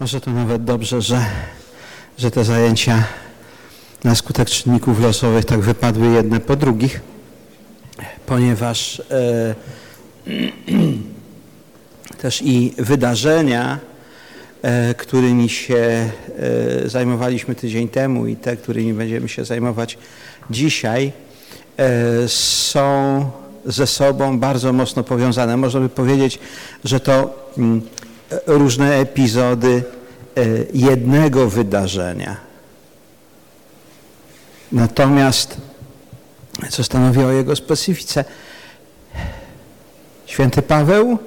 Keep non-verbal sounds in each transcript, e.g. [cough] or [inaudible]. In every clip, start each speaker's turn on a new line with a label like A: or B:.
A: Może to nawet dobrze, że, że te zajęcia na skutek czynników losowych tak wypadły jedne po drugich, ponieważ e, [clears throat] też i wydarzenia, e, którymi się e, zajmowaliśmy tydzień temu i te, którymi będziemy się zajmować dzisiaj, e, są ze sobą bardzo mocno powiązane. Można by powiedzieć, że to mm, różne epizody e, jednego wydarzenia. Natomiast, co stanowi o jego specyfice, święty Paweł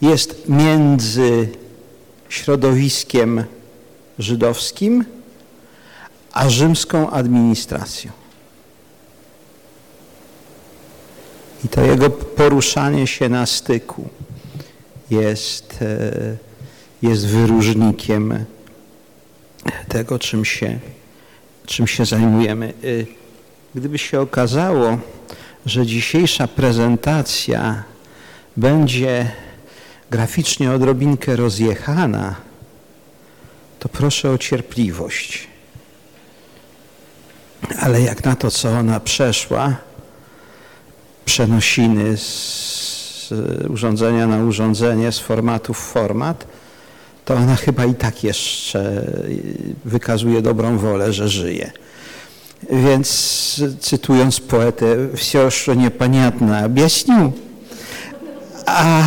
A: jest między środowiskiem żydowskim a rzymską administracją. I to jego poruszanie się na styku jest, e, jest wyróżnikiem tego, czym się, czym się zajmujemy. E, gdyby się okazało, że dzisiejsza prezentacja będzie graficznie odrobinkę rozjechana, to proszę o cierpliwość. Ale jak na to, co ona przeszła, przenosiny z urządzenia na urządzenie, z formatu w format, to ona chyba i tak jeszcze wykazuje dobrą wolę, że żyje. Więc cytując poetę, все, что непонятно, объясню, a,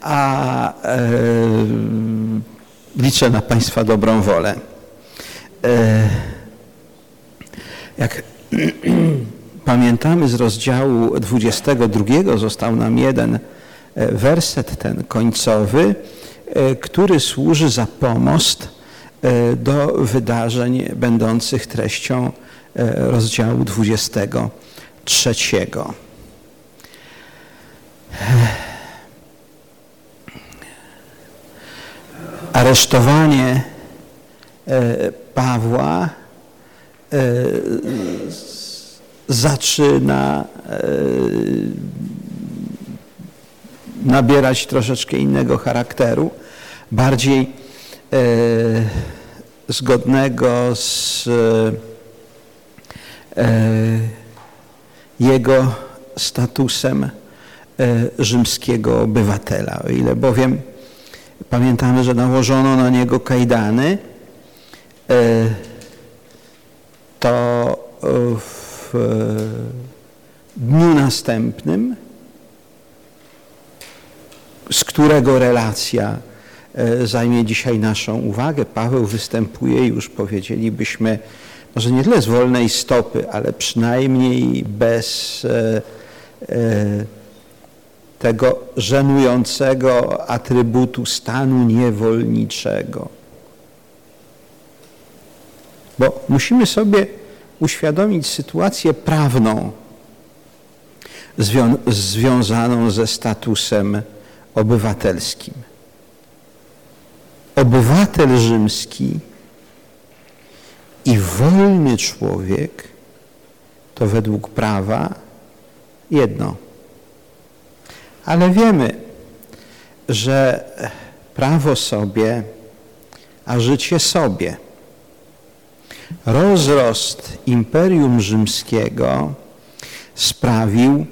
A: a e, liczę na Państwa dobrą wolę. E, jak [clears throat] pamiętamy z rozdziału 22 został nam jeden e, werset ten końcowy, e, który służy za pomost e, do wydarzeń będących treścią rozdziału 23. Aresztowanie Pawła zaczyna e, nabierać troszeczkę innego charakteru, bardziej e, zgodnego z e, jego statusem rzymskiego obywatela. O ile bowiem pamiętamy, że nałożono na niego kajdany, to w w dniu następnym, z którego relacja e, zajmie dzisiaj naszą uwagę. Paweł występuje już, powiedzielibyśmy, może nie tyle z wolnej stopy, ale przynajmniej bez e, e, tego żenującego atrybutu stanu niewolniczego. Bo musimy sobie uświadomić sytuację prawną zwią związaną ze statusem obywatelskim. Obywatel rzymski i wolny człowiek to według prawa jedno. Ale wiemy, że prawo sobie, a życie sobie. Rozrost Imperium Rzymskiego sprawił,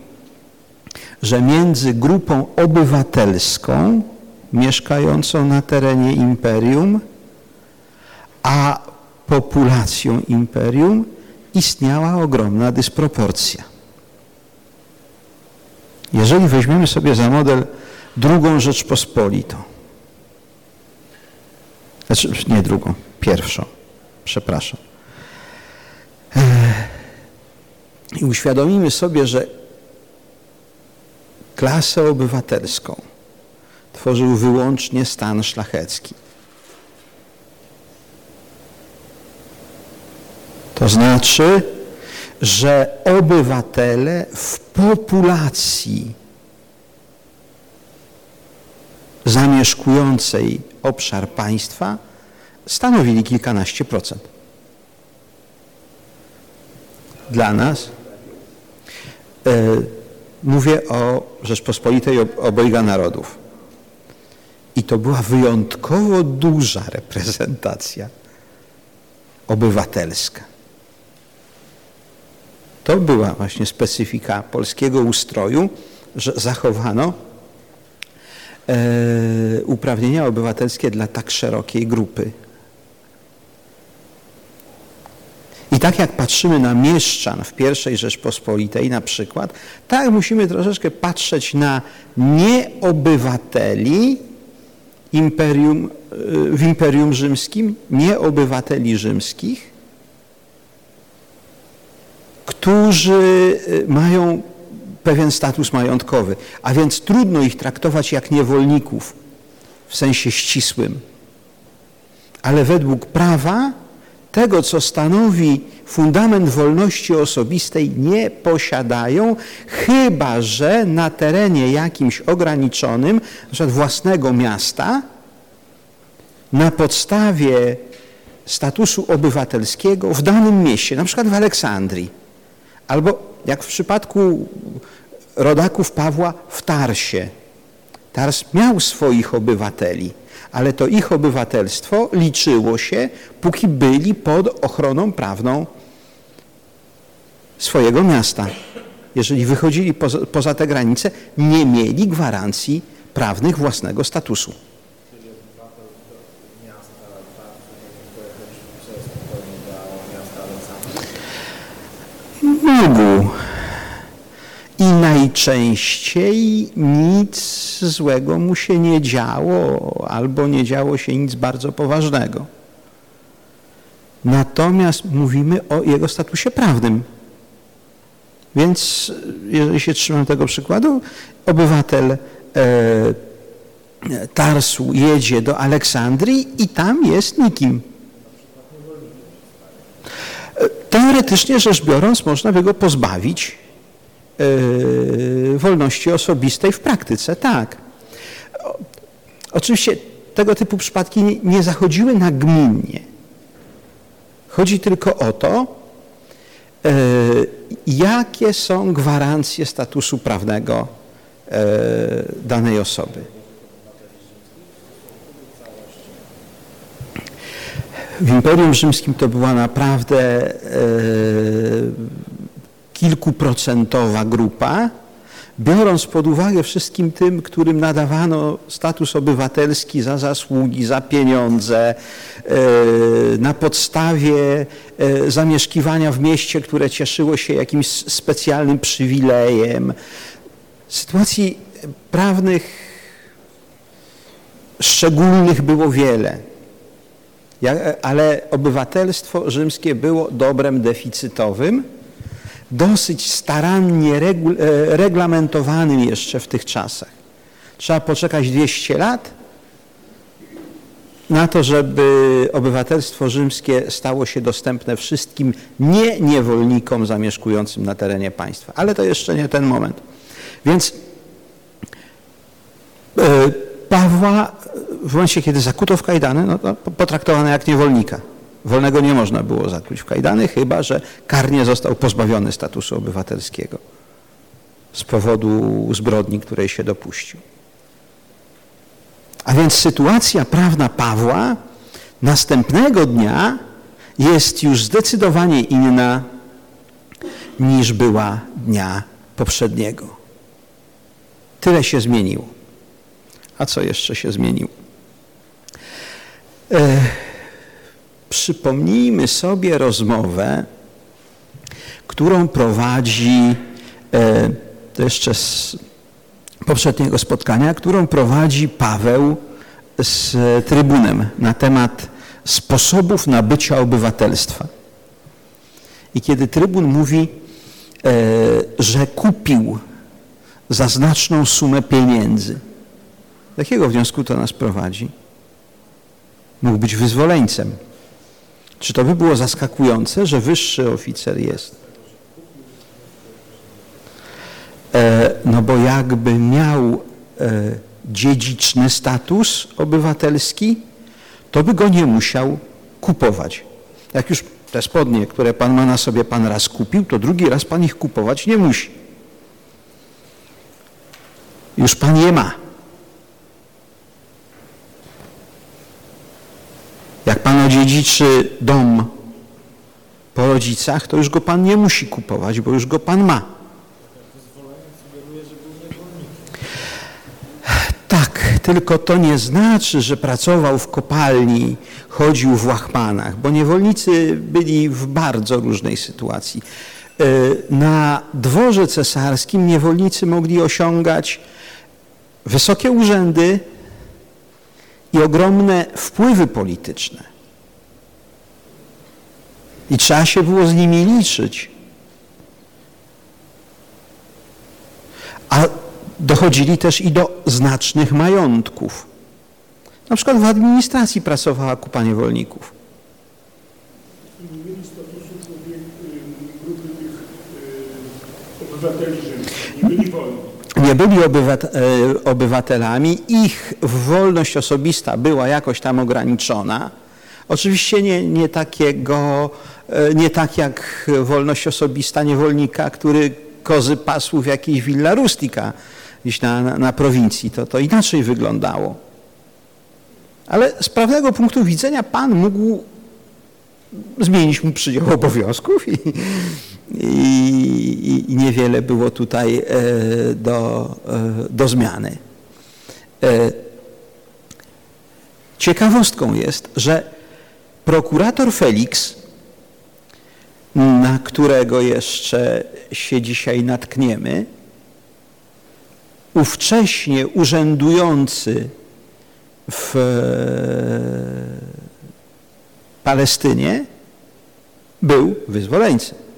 A: że między grupą obywatelską mieszkającą na terenie imperium, a populacją imperium istniała ogromna dysproporcja. Jeżeli weźmiemy sobie za model drugą Rzeczpospolitą, znaczy nie drugą, pierwszą, przepraszam, i uświadomimy sobie, że klasę obywatelską tworzył wyłącznie stan szlachecki. To znaczy, że obywatele w populacji zamieszkującej obszar państwa stanowili kilkanaście procent. Dla nas E, mówię o Rzeczpospolitej obojga narodów. I to była wyjątkowo duża reprezentacja obywatelska. To była właśnie specyfika polskiego ustroju, że zachowano e, uprawnienia obywatelskie dla tak szerokiej grupy. I tak jak patrzymy na mieszczan w I Rzeczpospolitej na przykład, tak musimy troszeczkę patrzeć na nieobywateli imperium, e, w Imperium Rzymskim, nieobywateli rzymskich, którzy e, mają pewien status majątkowy, a więc trudno ich traktować jak niewolników w sensie ścisłym. Ale według prawa tego, co stanowi fundament wolności osobistej, nie posiadają, chyba że na terenie jakimś ograniczonym, np. własnego miasta, na podstawie statusu obywatelskiego w danym mieście, na przykład w Aleksandrii, albo jak w przypadku rodaków Pawła w Tarsie. Tars miał swoich obywateli, ale to ich obywatelstwo liczyło się, póki byli pod ochroną prawną swojego miasta. Jeżeli wychodzili poza, poza te granice, nie mieli gwarancji prawnych własnego statusu. Mógł. Najczęściej nic złego mu się nie działo, albo nie działo się nic bardzo poważnego. Natomiast mówimy o jego statusie prawnym. Więc jeżeli się trzymam tego przykładu, obywatel e, Tarsu jedzie do Aleksandrii i tam jest nikim. Teoretycznie rzecz biorąc, można by go pozbawić wolności osobistej w praktyce, tak. Oczywiście tego typu przypadki nie, zachodziły nagminnie. Chodzi tylko o to, yy, jakie są gwarancje statusu prawnego yy, danej osoby. w Imperium Rzymskim to była naprawdę e, kilkuprocentowa grupa, biorąc pod uwagę wszystkim tym, którym nadawano status obywatelski za zasługi, za pieniądze, e, na podstawie e, zamieszkiwania w mieście, które cieszyło się jakimś specjalnym przywilejem. Sytuacji prawnych szczególnych było wiele ale obywatelstwo rzymskie było dobrem deficytowym, dosyć starannie e, reglamentowanym jeszcze w tych czasach. Trzeba poczekać 200 lat na to, żeby obywatelstwo rzymskie stało się dostępne wszystkim nie niewolnikom zamieszkującym na terenie państwa. Ale to jeszcze nie ten moment. Więc e, Pawła w momencie, kiedy zakuto w kajdany, no to jak niewolnika. Wolnego nie można było zakłuć w kajdany, chyba że karnie został pozbawiony statusu obywatelskiego z powodu zbrodni, której się dopuścił. A więc sytuacja prawna Pawła następnego dnia jest już zdecydowanie inna niż była dnia poprzedniego. Tyle się zmieniło. A co jeszcze się zmieniło? E, przypomnijmy sobie rozmowę, którą prowadzi, e, to jeszcze z poprzedniego spotkania, którą prowadzi Paweł z trybunem na temat sposobów nabycia obywatelstwa. I kiedy trybun mówi, e, że kupił za znaczną sumę pieniędzy, do jakiego wniosku to nas prowadzi? mógł być wyzwoleńcem. Czy to by było zaskakujące, że wyższy oficer jest? E, no bo jakby miał e, dziedziczny status obywatelski, to by go nie musiał kupować. Jak już te spodnie, które Pan ma na sobie, Pan raz kupił, to drugi raz Pan ich kupować nie musi. Już Pan je ma. Jak pan odziedziczy dom po rodzicach, to już go pan nie musi kupować, bo już go pan ma. Tak, tylko to nie znaczy, że pracował w kopalni, chodził w łachmanach, bo niewolnicy byli w bardzo różnej sytuacji. E, na dworze cesarskim niewolnicy mogli osiągać wysokie urzędy i ogromne wpływy polityczne. I trzeba się było z nimi liczyć. A dochodzili też i do znacznych majątków. Na przykład w administracji pracowała kupa niewolników.
B: Nie grupy tych obywateli nie byli wolni.
A: Nie byli obywat e, obywatelami, ich wolność osobista była jakoś tam ograniczona. Oczywiście nie, nie takiego, e, nie tak jak wolność osobista niewolnika, który kozy pasł w jakiejś villa rustica gdzieś na, na, na prowincji. To, to inaczej wyglądało. Ale z prawnego punktu widzenia Pan mógł zmienić mu przydział obowiązków i, i, i niewiele było tutaj e, do, e, do zmiany. E, ciekawostką jest, że prokurator Felix, na którego jeszcze się dzisiaj natkniemy, ówcześnie urzędujący w Palestynie był wyzwoleńcem.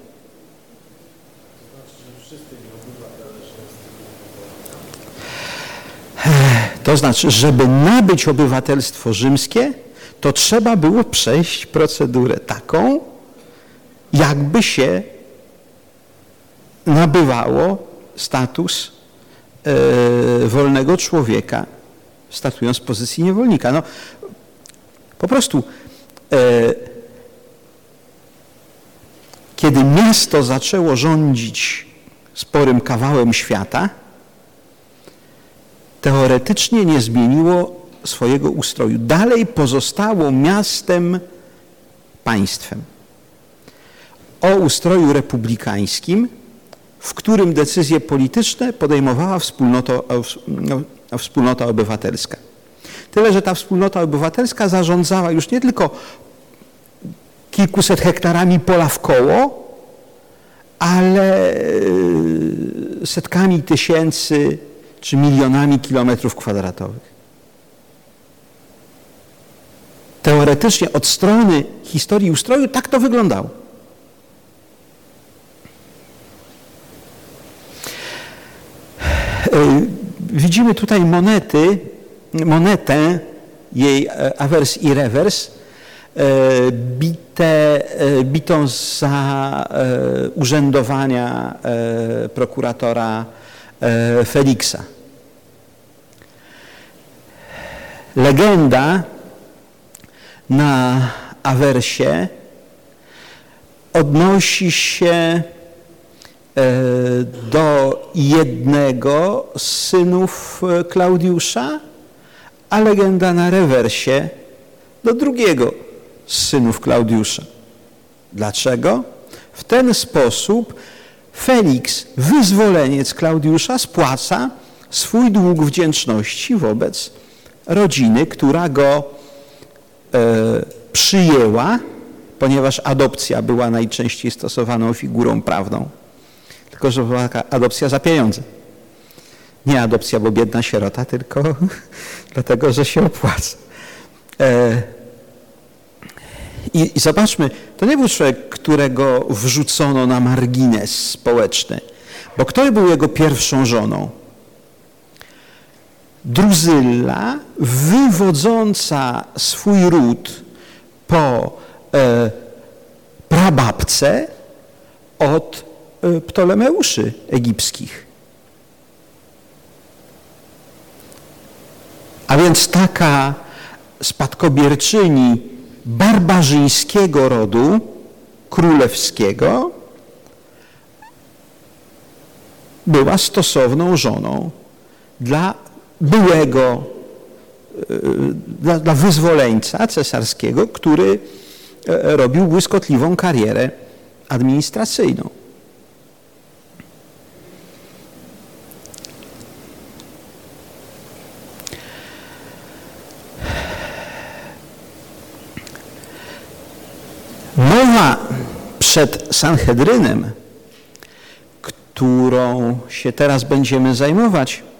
A: To znaczy, żeby nabyć obywatelstwo rzymskie, to trzeba było przejść procedurę taką, jakby się nabywało status e, wolnego człowieka, statując z pozycji niewolnika. No, po prostu e, kiedy miasto zaczęło rządzić sporym kawałem świata, teoretycznie nie zmieniło swojego ustroju. Dalej pozostało miastem państwem. O ustroju republikańskim, w którym decyzje polityczne podejmowała wspólnota, no, wspólnota obywatelska. Tyle, że ta wspólnota obywatelska zarządzała już nie tylko kilkuset hektarami pola w koło, ale e, setkami tysięcy czy milionami kilometrów kwadratowych. Teoretycznie od strony historii ustroju tak to wyglądało. E, widzimy tutaj monety, monetę, jej e, awers i rewers, bite, bitą za urzędowania prokuratora Feliksa. Legenda na awersie odnosi się e, do jednego z synów Klaudiusza, a legenda na rewersie do drugiego z synów Klaudiusza. Dlaczego? W ten sposób Felix, wyzwoleniec Klaudiusza, spłaca swój dług wdzięczności wobec rodziny, która go e, przyjęła, ponieważ adopcja była najczęściej stosowaną figurą prawną. Tylko, że była taka adopcja za pieniądze. Nie adopcja, bo biedna sierota, tylko [laughs] dlatego, że się opłaca. E, i, I zobaczmy, to nie był człowiek, którego wrzucono na margines społeczny, bo kto był jego pierwszą żoną? Druzylla, wywodząca swój ród po e, prababce od e, Ptolemeuszy egipskich. A więc taka spadkobierczyni barbarzyńskiego rodu królewskiego była stosowną żoną dla byłego dla, dla wyzwoleńca cesarskiego, który robił błyskotliwą karierę administracyjną. Mowa przed Sanhedrynem, którą się teraz będziemy zajmować, e,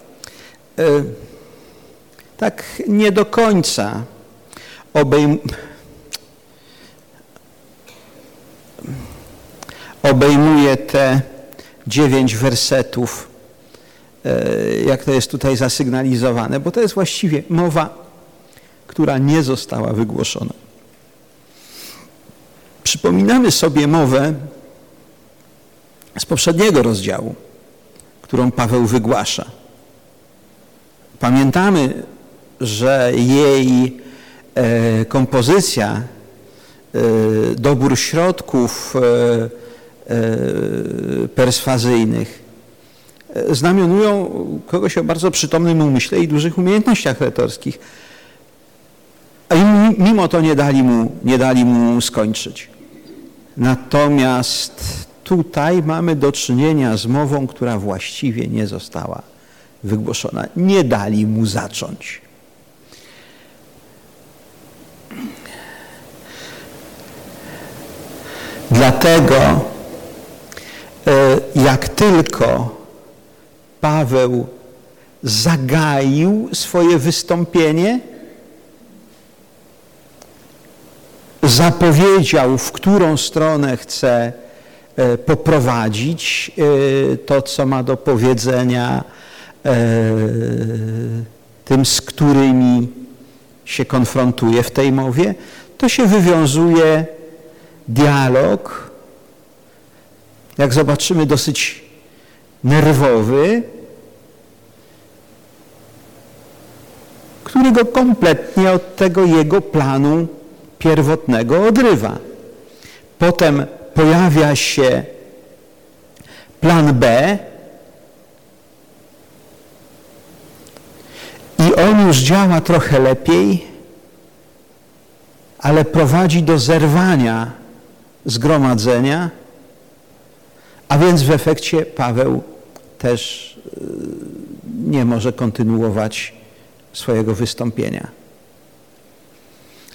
A: tak nie do końca obejm obejmuje te dziewięć wersetów, e, jak to jest tutaj zasygnalizowane, bo to jest właściwie mowa, która nie została wygłoszona. Przypominamy sobie mowę z poprzedniego rozdziału, którą Paweł wygłasza. Pamiętamy, że jej e, kompozycja, e, dobór środków e, perswazyjnych znamionują kogoś o bardzo przytomnym umyśle i dużych umiejętnościach retorskich. A mimo to nie dali mu, nie dali mu skończyć. Natomiast tutaj mamy do czynienia z mową, która właściwie nie została wygłoszona. Nie dali mu zacząć. Dlatego e, jak tylko Paweł zagaił swoje wystąpienie, zapowiedział, w którą stronę chce e, poprowadzić e, to, co ma do powiedzenia tym, z którymi się konfrontuje w tej mowie, to się wywiązuje dialog, jak zobaczymy, dosyć nerwowy, który go kompletnie od tego jego planu pierwotnego odrywa. Potem pojawia się plan B on już działa trochę lepiej, ale prowadzi do zerwania zgromadzenia, a więc w efekcie Paweł też y, nie może kontynuować swojego wystąpienia.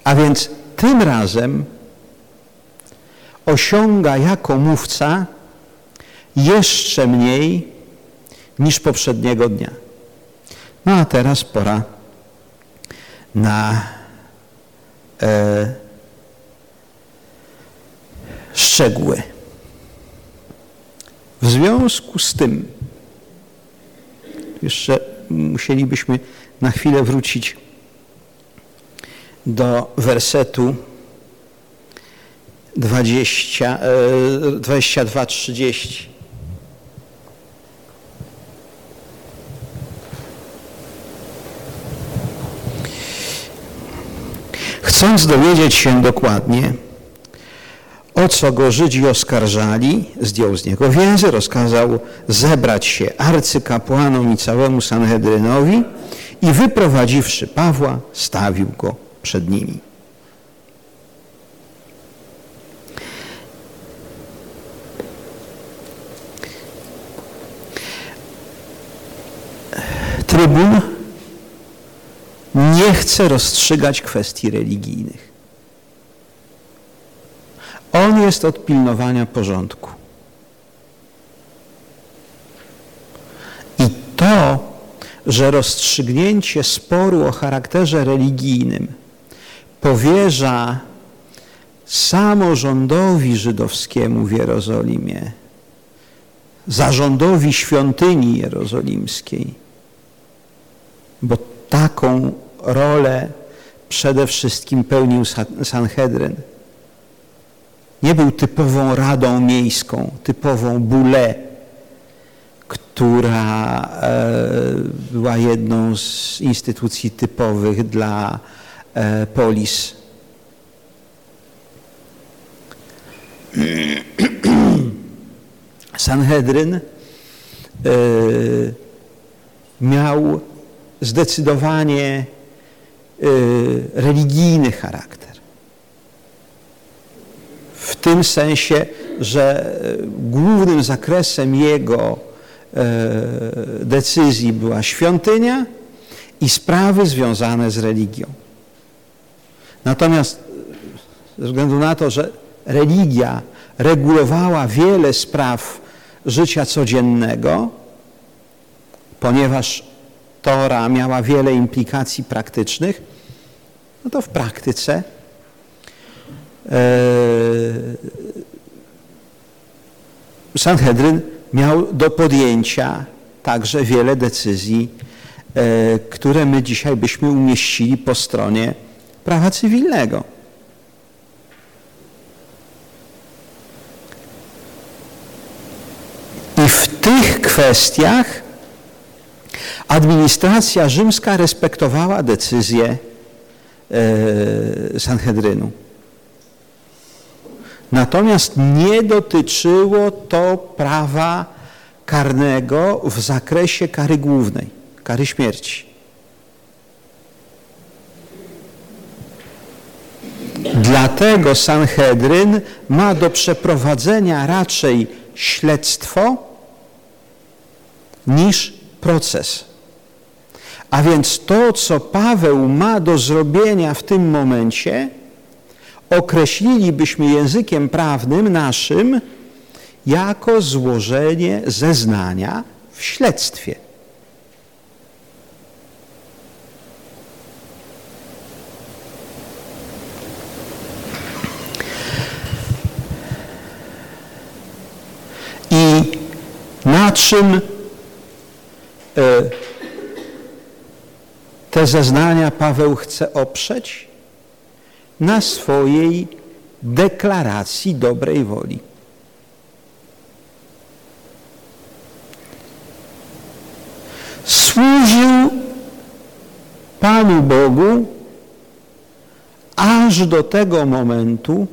A: A więc tym razem osiąga jako mówca jeszcze mniej niż poprzedniego dnia. No a teraz pora na e, szczegóły. W związku z tym jeszcze musielibyśmy na chwilę wrócić do wersetu 20, 22-30. Chcąc dowiedzieć się dokładnie, o co go Żydzi oskarżali, zdjął z niego więzy, rozkazał zebrać się arcykapłanom i całemu Sanhedrynowi i wyprowadziwszy Pawła, stawił go przed nimi. Trybun nie chce rozstrzygać kwestii religijnych. On jest od pilnowania porządku. I to, że rozstrzygnięcie sporu o charakterze religijnym powierza samorządowi żydowskiemu w Jerozolimie, zarządowi świątyni jerozolimskiej, bo taką rolę przede wszystkim pełnił Sanhedryn. Nie był typową radą miejską, typową bule, która e, była jedną z instytucji typowych dla E, polis. Sanhedryn e, miał zdecydowanie religijny charakter. W tym sensie, że głównym zakresem jego decyzji była świątynia i sprawy związane z religią. Natomiast ze względu na to, że religia regulowała wiele spraw życia codziennego, ponieważ Tora miała wiele implikacji praktycznych, no to w praktyce e, Sanhedryn miał do podjęcia także wiele decyzji, e, które my dzisiaj byśmy umieścili po stronie prawa cywilnego. I w tych kwestiach administracja rzymska respektowała decyzję e, Sanhedrynu. Natomiast nie dotyczyło to prawa karnego w zakresie kary głównej, kary śmierci. Dlatego Sanhedryn ma do przeprowadzenia raczej śledztwo niż proces. A więc to, co Paweł ma do zrobienia w tym momencie, określilibyśmy językiem prawnym naszym jako złożenie zeznania w śledztwie. I na czym te zeznania Paweł chce oprzeć? Na swojej deklaracji dobrej woli. Służył Panu Bogu aż do tego momentu,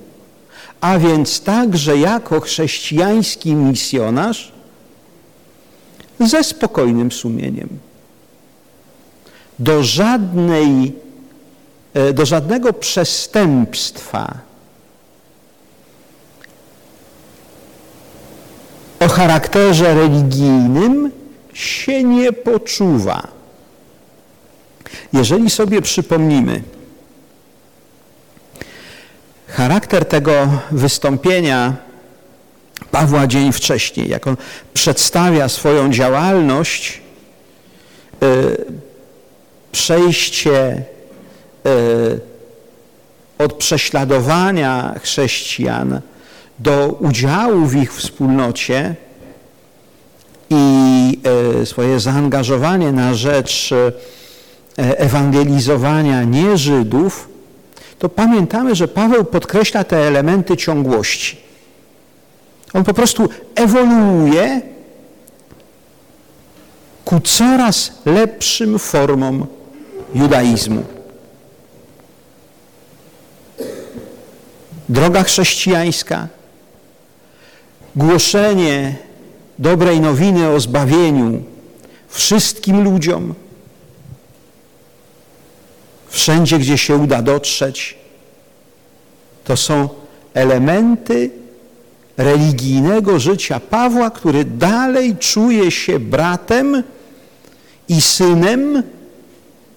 A: a więc także jako chrześcijański misjonarz ze spokojnym sumieniem. Do, żadnej, e, do żadnego przestępstwa o charakterze religijnym się nie poczuwa. Jeżeli sobie przypomnimy, charakter tego wystąpienia Pawła dzień wcześniej, jak on przedstawia swoją działalność, y, przejście y, od prześladowania chrześcijan do udziału w ich wspólnocie i y, swoje zaangażowanie na rzecz ewangelizowania nie Żydów, to pamiętamy, że Paweł podkreśla te elementy ciągłości. On po prostu ewoluuje ku coraz lepszym formom judaizmu. Droga chrześcijańska, głoszenie dobrej nowiny o zbawieniu wszystkim ludziom, wszędzie, gdzie się uda dotrzeć, to są elementy religijnego życia Pawła, który dalej czuje się bratem i synem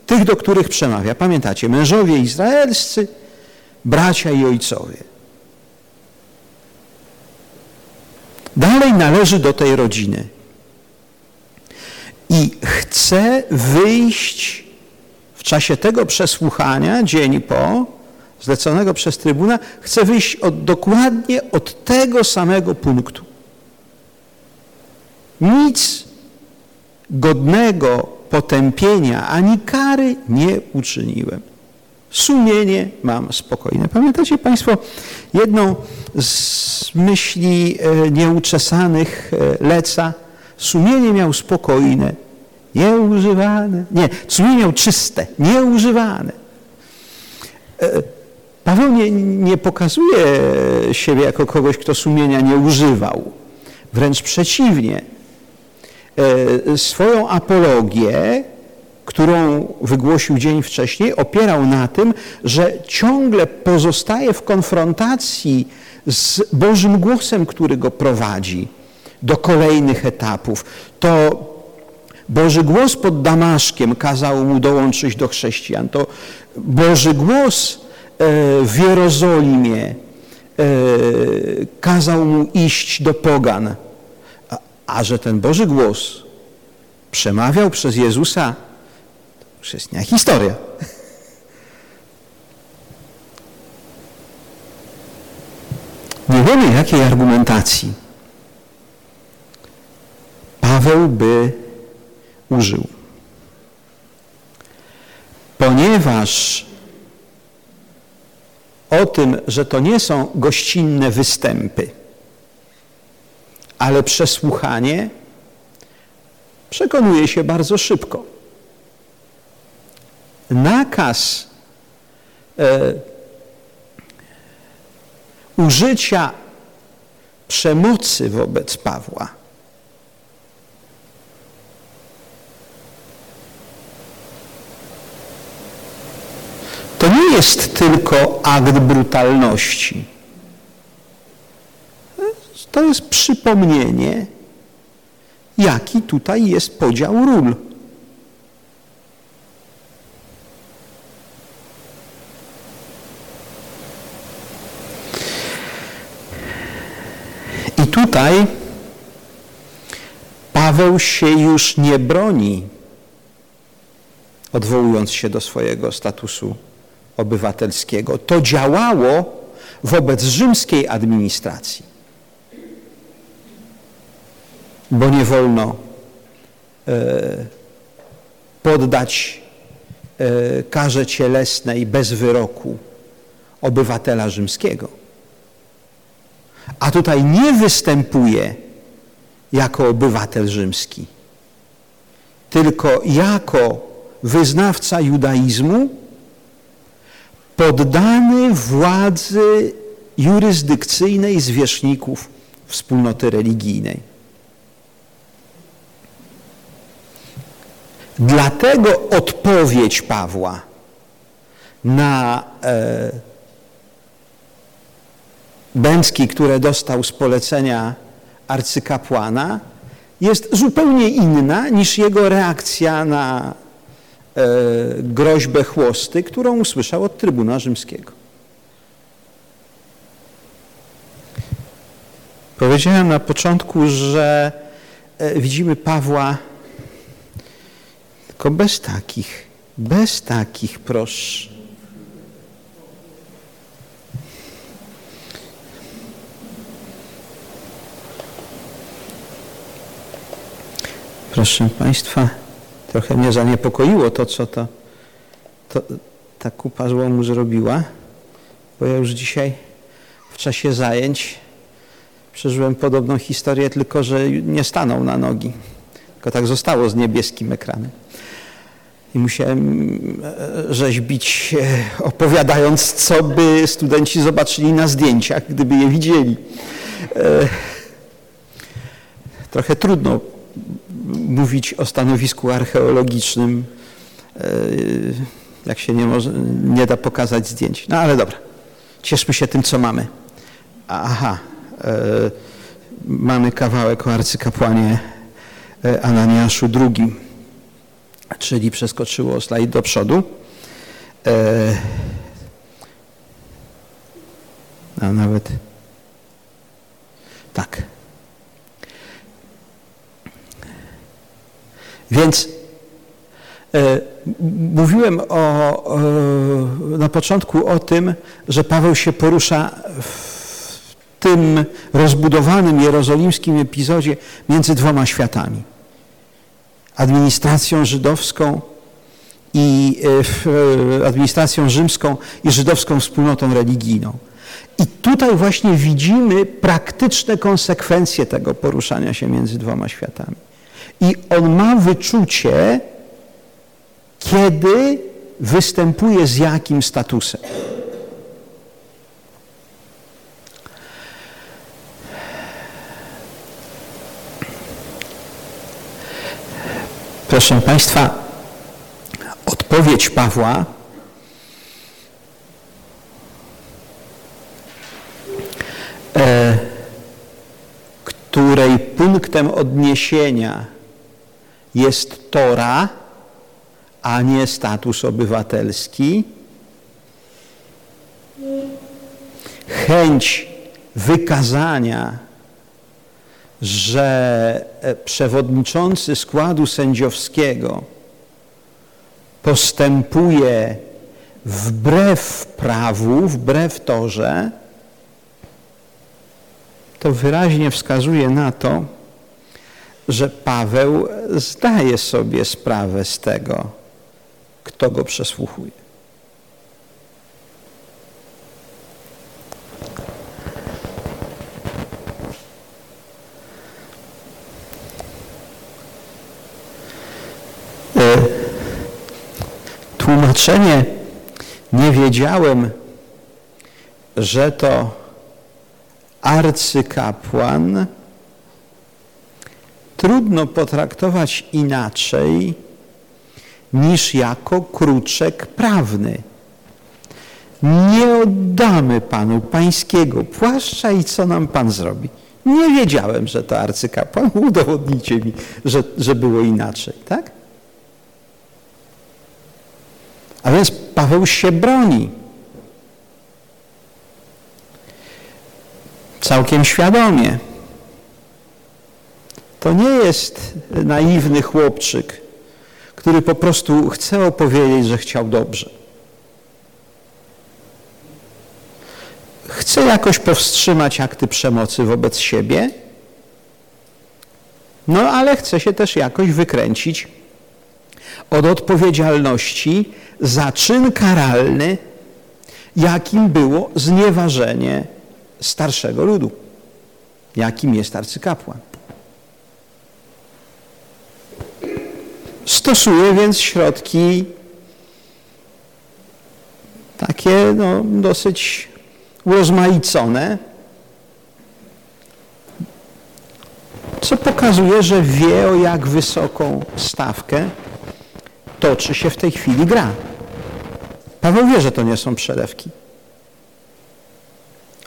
A: tych, do których przemawia. Pamiętacie, mężowie izraelscy, bracia i ojcowie. Dalej należy do tej rodziny. I chce wyjść w czasie tego przesłuchania, dzień po, zleconego przez trybuna, chce wyjść od, dokładnie od tego samego punktu. Nic godnego potępienia ani kary nie uczyniłem. Sumienie mam spokojne. Pamiętacie Państwo jedną z myśli e, nieuczesanych e, Leca? Sumienie miał spokojne, nieużywane. Nie, sumienie miał czyste, nieużywane. Paweł nie, nie pokazuje siebie jako kogoś, kto sumienia nie używał. Wręcz przeciwnie. E, swoją apologię, którą wygłosił dzień wcześniej, opierał na tym, że ciągle pozostaje w konfrontacji z Bożym głosem, który go prowadzi do kolejnych etapów. To Boży głos pod Damaszkiem kazał mu dołączyć do chrześcijan. To Boży głos w Jerozolimie e, kazał mu iść do pogan. A, a że ten Boży głos przemawiał przez Jezusa, to już jest nie historia. [laughs] Nie wiemy jakiej argumentacji Paweł by użył. Ponieważ o tym, że to nie są gościnne występy, ale przesłuchanie, przekonuje się bardzo szybko. Nakaz e, użycia przemocy wobec Pawła to nie jest tylko akt brutalności. To jest przypomnienie, jaki tutaj jest podział ról. I tutaj Paweł się już nie broni, odwołując się do swojego statusu obywatelskiego. To działało wobec rzymskiej administracji. Bo nie wolno e, poddać e, karze cielesnej bez wyroku obywatela rzymskiego. A tutaj nie występuje jako obywatel rzymski, tylko jako wyznawca judaizmu poddany władzy jurysdykcyjnej zwierzchników wspólnoty religijnej. Dlatego odpowiedź Pawła na e, bęcki, które dostał z polecenia arcykapłana, jest zupełnie inna niż jego reakcja na groźbę chłosty, którą usłyszał od Trybuna Rzymskiego. Powiedziałem na początku, że e, widzimy Pawła tylko bez takich, bez takich, proszę. Proszę Państwa, trochę mnie zaniepokoiło to, co to, to ta kupa złomu zrobiła, bo ja już dzisiaj w czasie zajęć przeżyłem podobną historię, tylko że nie stanął na nogi, tylko tak zostało z niebieskim ekranem. I musiałem e, rzeźbić, opowiadając, co by studenci zobaczyli na zdjęciach, gdyby je widzieli. E, trochę trudno mówić o stanowisku archeologicznym, e, jak się nie, może, nie da pokazać zdjęć. No ale dobra, cieszmy się tym, co mamy. Aha, e, mamy kawałek o arcykapłanie e, Ananiaszu II, czyli przeskoczyło slajd do przodu. A nawet tak. Więc e, mówiłem o, na początku o tym, że Paweł się porusza w tym rozbudowanym jerozolimskim epizodzie między dwoma światami. Administracją żydowską i e, administracją rzymską i żydowską wspólnotą religijną. I tutaj właśnie widzimy praktyczne konsekwencje tego poruszania się między dwoma światami. I on ma wyczucie, kiedy występuje z jakim statusem. Proszę Państwa, odpowiedź Pawła e, której punktem odniesienia jest Tora, a nie status obywatelski, chęć wykazania, że przewodniczący składu sędziowskiego postępuje wbrew prawu, wbrew torze, to wyraźnie wskazuje na to, że Paweł zdaje sobie sprawę z tego, kto go przesłuchuje. E, tłumaczenie nie wiedziałem, że to arcykapłan trudno potraktować inaczej niż jako kruczek prawny. Nie oddamy Panu Pańskiego płaszcza i co nam Pan zrobi? Nie wiedziałem, że to arcykapłan. [laughs] Udowodnijcie mi, że, że było inaczej, tak? A więc Paweł się broni. Całkiem świadomie. To nie jest naiwny chłopczyk, który po prostu chce opowiedzieć, że chciał dobrze. Chce jakoś powstrzymać akty przemocy wobec siebie, no ale chce się też jakoś wykręcić od odpowiedzialności za czyn karalny, jakim było znieważenie starszego ludu, jakim jest arcykapłan. Stosuje więc środki takie no, dosyć urozmaicone, co pokazuje, że wie o jak wysoką stawkę toczy się w tej chwili gra. Paweł wie, że to nie są przelewki.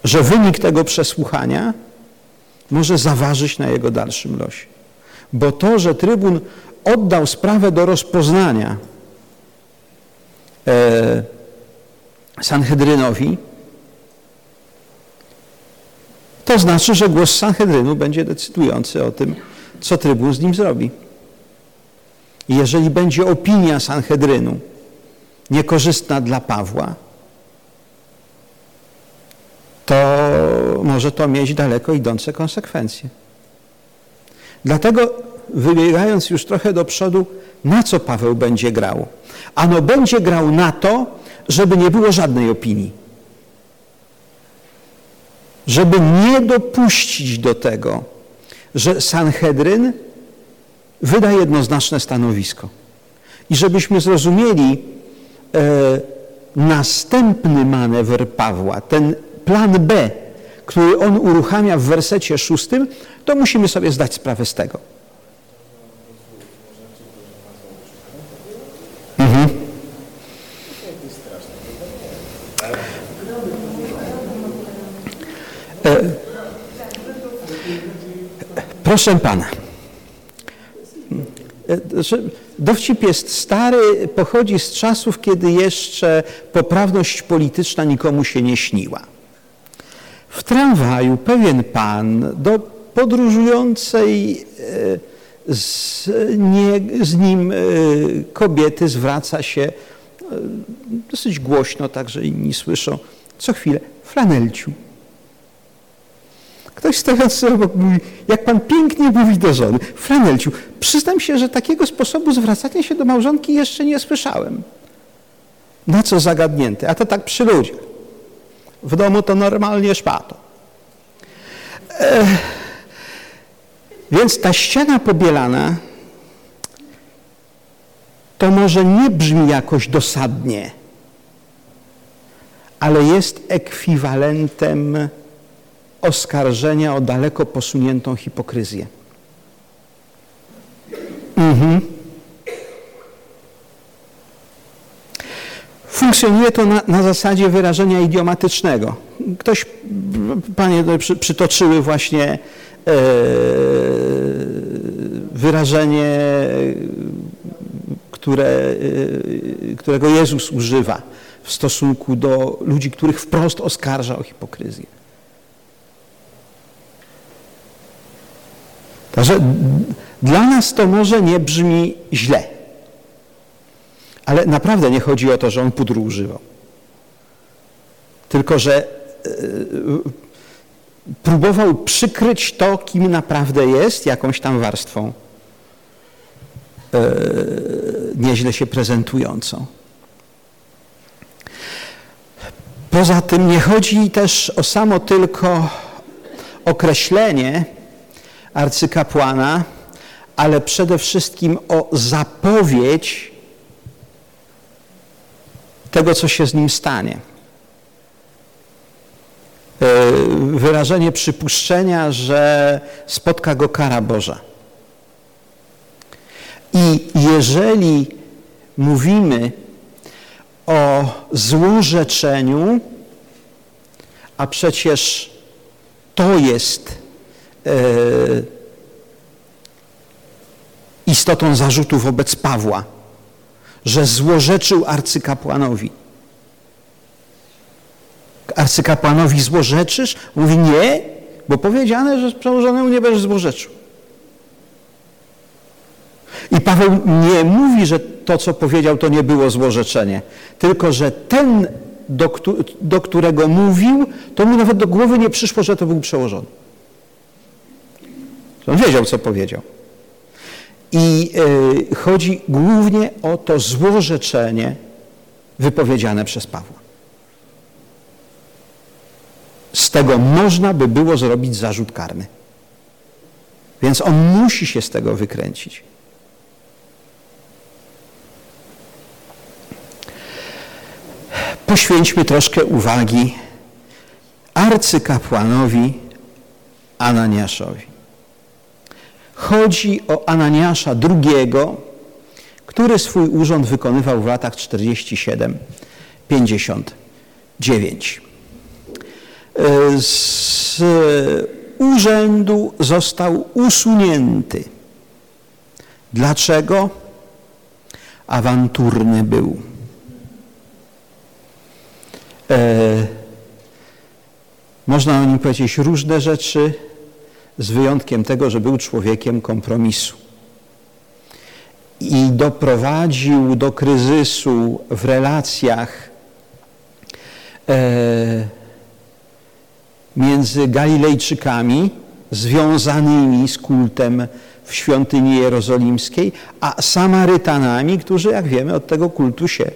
A: Że wynik tego przesłuchania może zaważyć na jego dalszym losie. Bo to, że trybun oddał sprawę do rozpoznania e, Sanhedrynowi, to znaczy, że głos Sanhedrynu będzie decydujący o tym, co trybun z nim zrobi. Jeżeli będzie opinia Sanhedrynu niekorzystna dla Pawła, to może to mieć daleko idące konsekwencje. Dlatego wybiegając już trochę do przodu, na co Paweł będzie grał? Ano będzie grał na to, żeby nie było żadnej opinii. Żeby nie dopuścić do tego, że Sanhedryn wyda jednoznaczne stanowisko. I żebyśmy zrozumieli e, następny manewr Pawła, ten plan B, który on uruchamia w wersecie szóstym, to musimy sobie zdać sprawę z tego. Proszę pana. E, dowcip jest stary, pochodzi z czasów, kiedy jeszcze poprawność polityczna nikomu się nie śniła. W tramwaju pewien pan do podróżującej e, z, nie, z nim e, kobiety zwraca się dosyć głośno, tak że inni słyszą, co chwilę, flanelciu. Ktoś stojący obok mówi, jak pan pięknie mówi do żony. Flanelciu, przyznam się, że takiego sposobu zwracania się do małżonki jeszcze nie słyszałem. Na co zagadnięte? A to tak przy ludziach. W domu to normalnie szpato. Więc ta ściana pobielana to może nie brzmi jakoś dosadnie, ale jest ekwiwalentem oskarżenia o daleko posuniętą hipokryzję. Mhm. funkcjonuje to na, na zasadzie wyrażenia idiomatycznego. Ktoś, panie przy, przytoczyły właśnie e, wyrażenie, które, e, którego Jezus używa w stosunku do ludzi, których wprost oskarża o hipokryzję. Także dla nas to może nie brzmi źle, ale naprawdę nie chodzi o to, że on pudru używał. Tylko, że yy, próbował przykryć to, kim naprawdę jest, jakąś tam warstwą yy, nieźle się prezentującą. Poza tym nie chodzi też o samo tylko określenie arcykapłana, ale przede wszystkim o zapowiedź tego, co się z nim stanie. E, wyrażenie przypuszczenia, że spotka go kara Boża. I jeżeli mówimy o złorzeczeniu, a przecież to jest istotą zarzutu wobec Pawła, że złorzeczył arcykapłanowi. Arcykapłanowi złorzeczysz? Mówi nie, bo powiedziane, że przełożonemu nie będziesz złorzeczył. I Paweł nie mówi, że to, co powiedział, to nie było złorzeczenie, tylko że ten, do, do którego mówił, to mu nawet do głowy nie przyszło, że to był przełożony. On wiedział, co powiedział. I y, chodzi głównie o to złorzeczenie wypowiedziane przez Pawła. Z tego można by było zrobić zarzut karny. Więc on musi się z tego wykręcić. poświęćmy troszkę uwagi arcykapłanowi Ananiaszowi. Chodzi o Ananiasza II, który swój urząd wykonywał w latach 47-59. Z urzędu został usunięty. Dlaczego? Awanturny był E, można o nim powiedzieć różne rzeczy, z wyjątkiem tego, że był człowiekiem kompromisu. I doprowadził do kryzysu w relacjach e, między Galilejczykami związanymi z kultem w świątyni jerozolimskiej, a Samarytanami, którzy, jak wiemy, od tego kultu się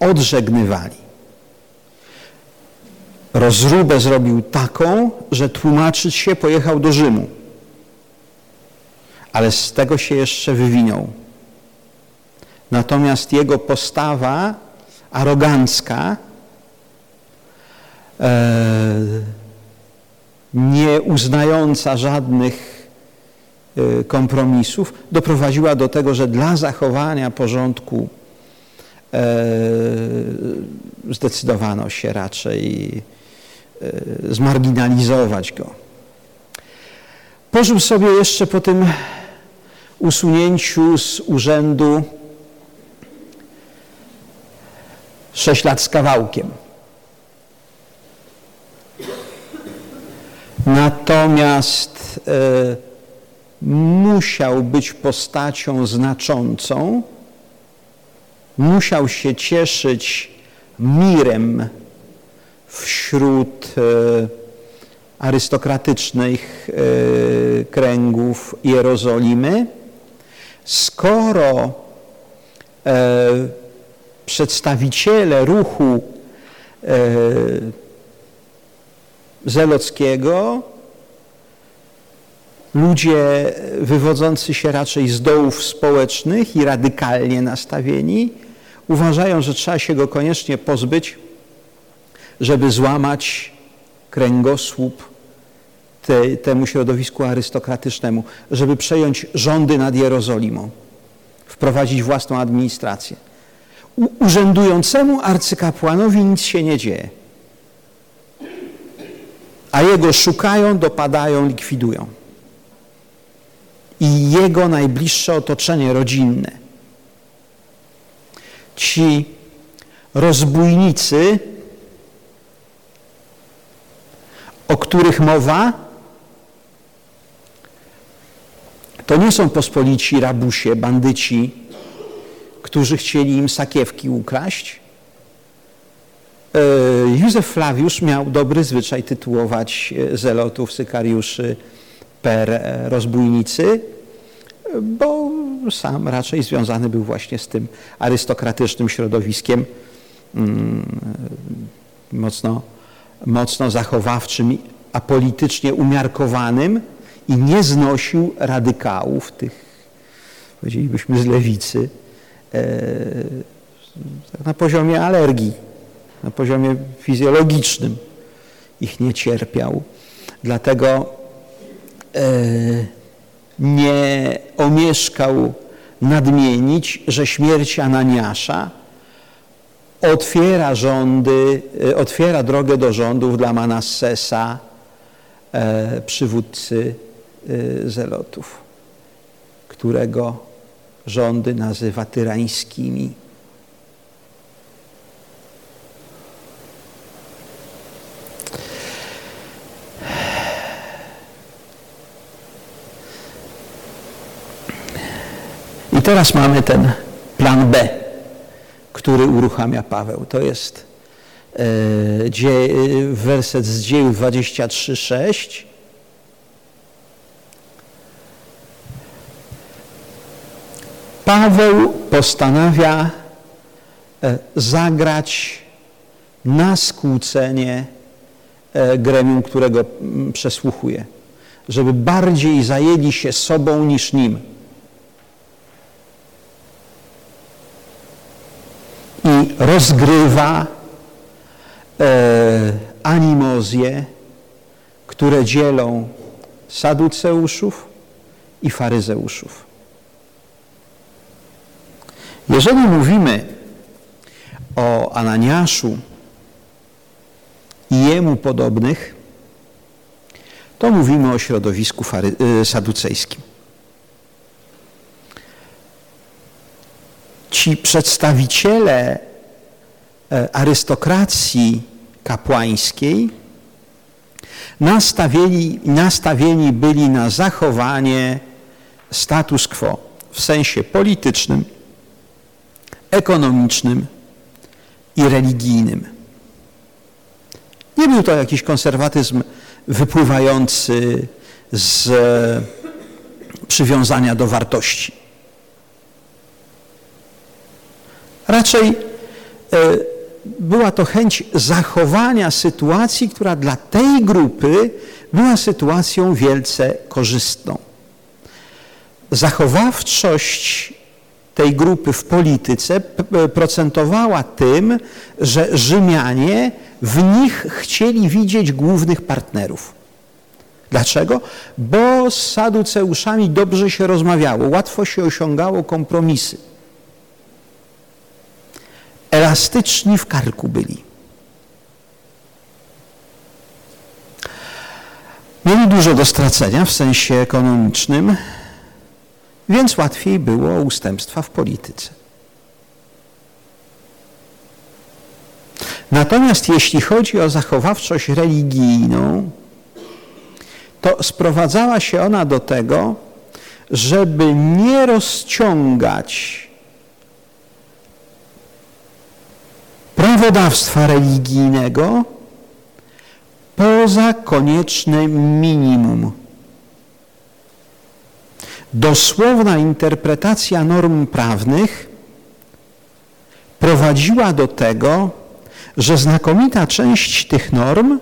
A: odżegnywali rozróbę zrobił taką, że tłumaczyć się pojechał do Rzymu. Ale z tego się jeszcze wywinął. Natomiast jego postawa arogancka, e, nie uznająca żadnych e, kompromisów, doprowadziła do tego, że dla zachowania porządku e, zdecydowano się raczej zmarginalizować go. Pożył sobie jeszcze po tym usunięciu z urzędu sześć lat z kawałkiem. Natomiast e, musiał być postacią znaczącą, musiał się cieszyć mirem wśród e, arystokratycznych e, kręgów Jerozolimy, skoro e, przedstawiciele ruchu zelockiego, ludzie wywodzący się raczej z dołów społecznych i radykalnie nastawieni, uważają, że trzeba się go koniecznie pozbyć, żeby złamać kręgosłup te, temu środowisku arystokratycznemu, żeby przejąć rządy nad Jerozolimą, wprowadzić własną administrację. urzędującemu arcykapłanowi nic się nie dzieje. A jego szukają, dopadają, likwidują. I jego najbliższe otoczenie rodzinne. Ci rozbójnicy, o których mowa, to nie są pospolici rabusie, bandyci, którzy chcieli im sakiewki ukraść. E, Józef Flawiusz miał dobry zwyczaj tytułować e, zelotów, sykariuszy per e, rozbójnicy, bo sam raczej związany był właśnie z tym arystokratycznym środowiskiem mm, mocno, mocno zachowawczym, a politycznie umiarkowanym i nie znosił radykałów, tych powiedzielibyśmy z lewicy, na poziomie alergii, na poziomie fizjologicznym ich nie cierpiał. Dlatego nie omieszkał nadmienić, że śmierć Ananiasza otwiera rządy, otwiera drogę do rządów dla Manassesa, przywódcy zelotów, którego rządy nazywa tyrańskimi. I teraz mamy ten plan B, który uruchamia Paweł. To jest e, dzie, werset z dziejów 23:6. Paweł postanawia e, zagrać na skłócenie e, gremium, którego przesłuchuje, żeby bardziej zajęli się sobą niż nim. Rozgrywa e, animozje, które dzielą saduceuszów i faryzeuszów. Jeżeli mówimy o Ananiaszu i jemu podobnych, to mówimy o środowisku saducejskim. Ci przedstawiciele arystokracji kapłańskiej nastawieni, nastawieni byli na zachowanie status quo w sensie politycznym, ekonomicznym i religijnym. Nie był to jakiś konserwatyzm wypływający z przywiązania do wartości. Raczej była to chęć zachowania sytuacji, która dla tej grupy była sytuacją wielce korzystną. Zachowawczość tej grupy w polityce procentowała tym, że Rzymianie w nich chcieli widzieć głównych partnerów. Dlaczego? Bo z saduceuszami dobrze się rozmawiało, łatwo się osiągało kompromisy. Elastyczni w karku byli. Mieli dużo do stracenia w sensie ekonomicznym, więc łatwiej było ustępstwa w polityce. Natomiast jeśli chodzi o zachowawczość religijną, to sprowadzała się ona do tego, żeby nie rozciągać prawodawstwa religijnego poza konieczne minimum. Dosłowna interpretacja norm prawnych prowadziła do tego, że znakomita część tych norm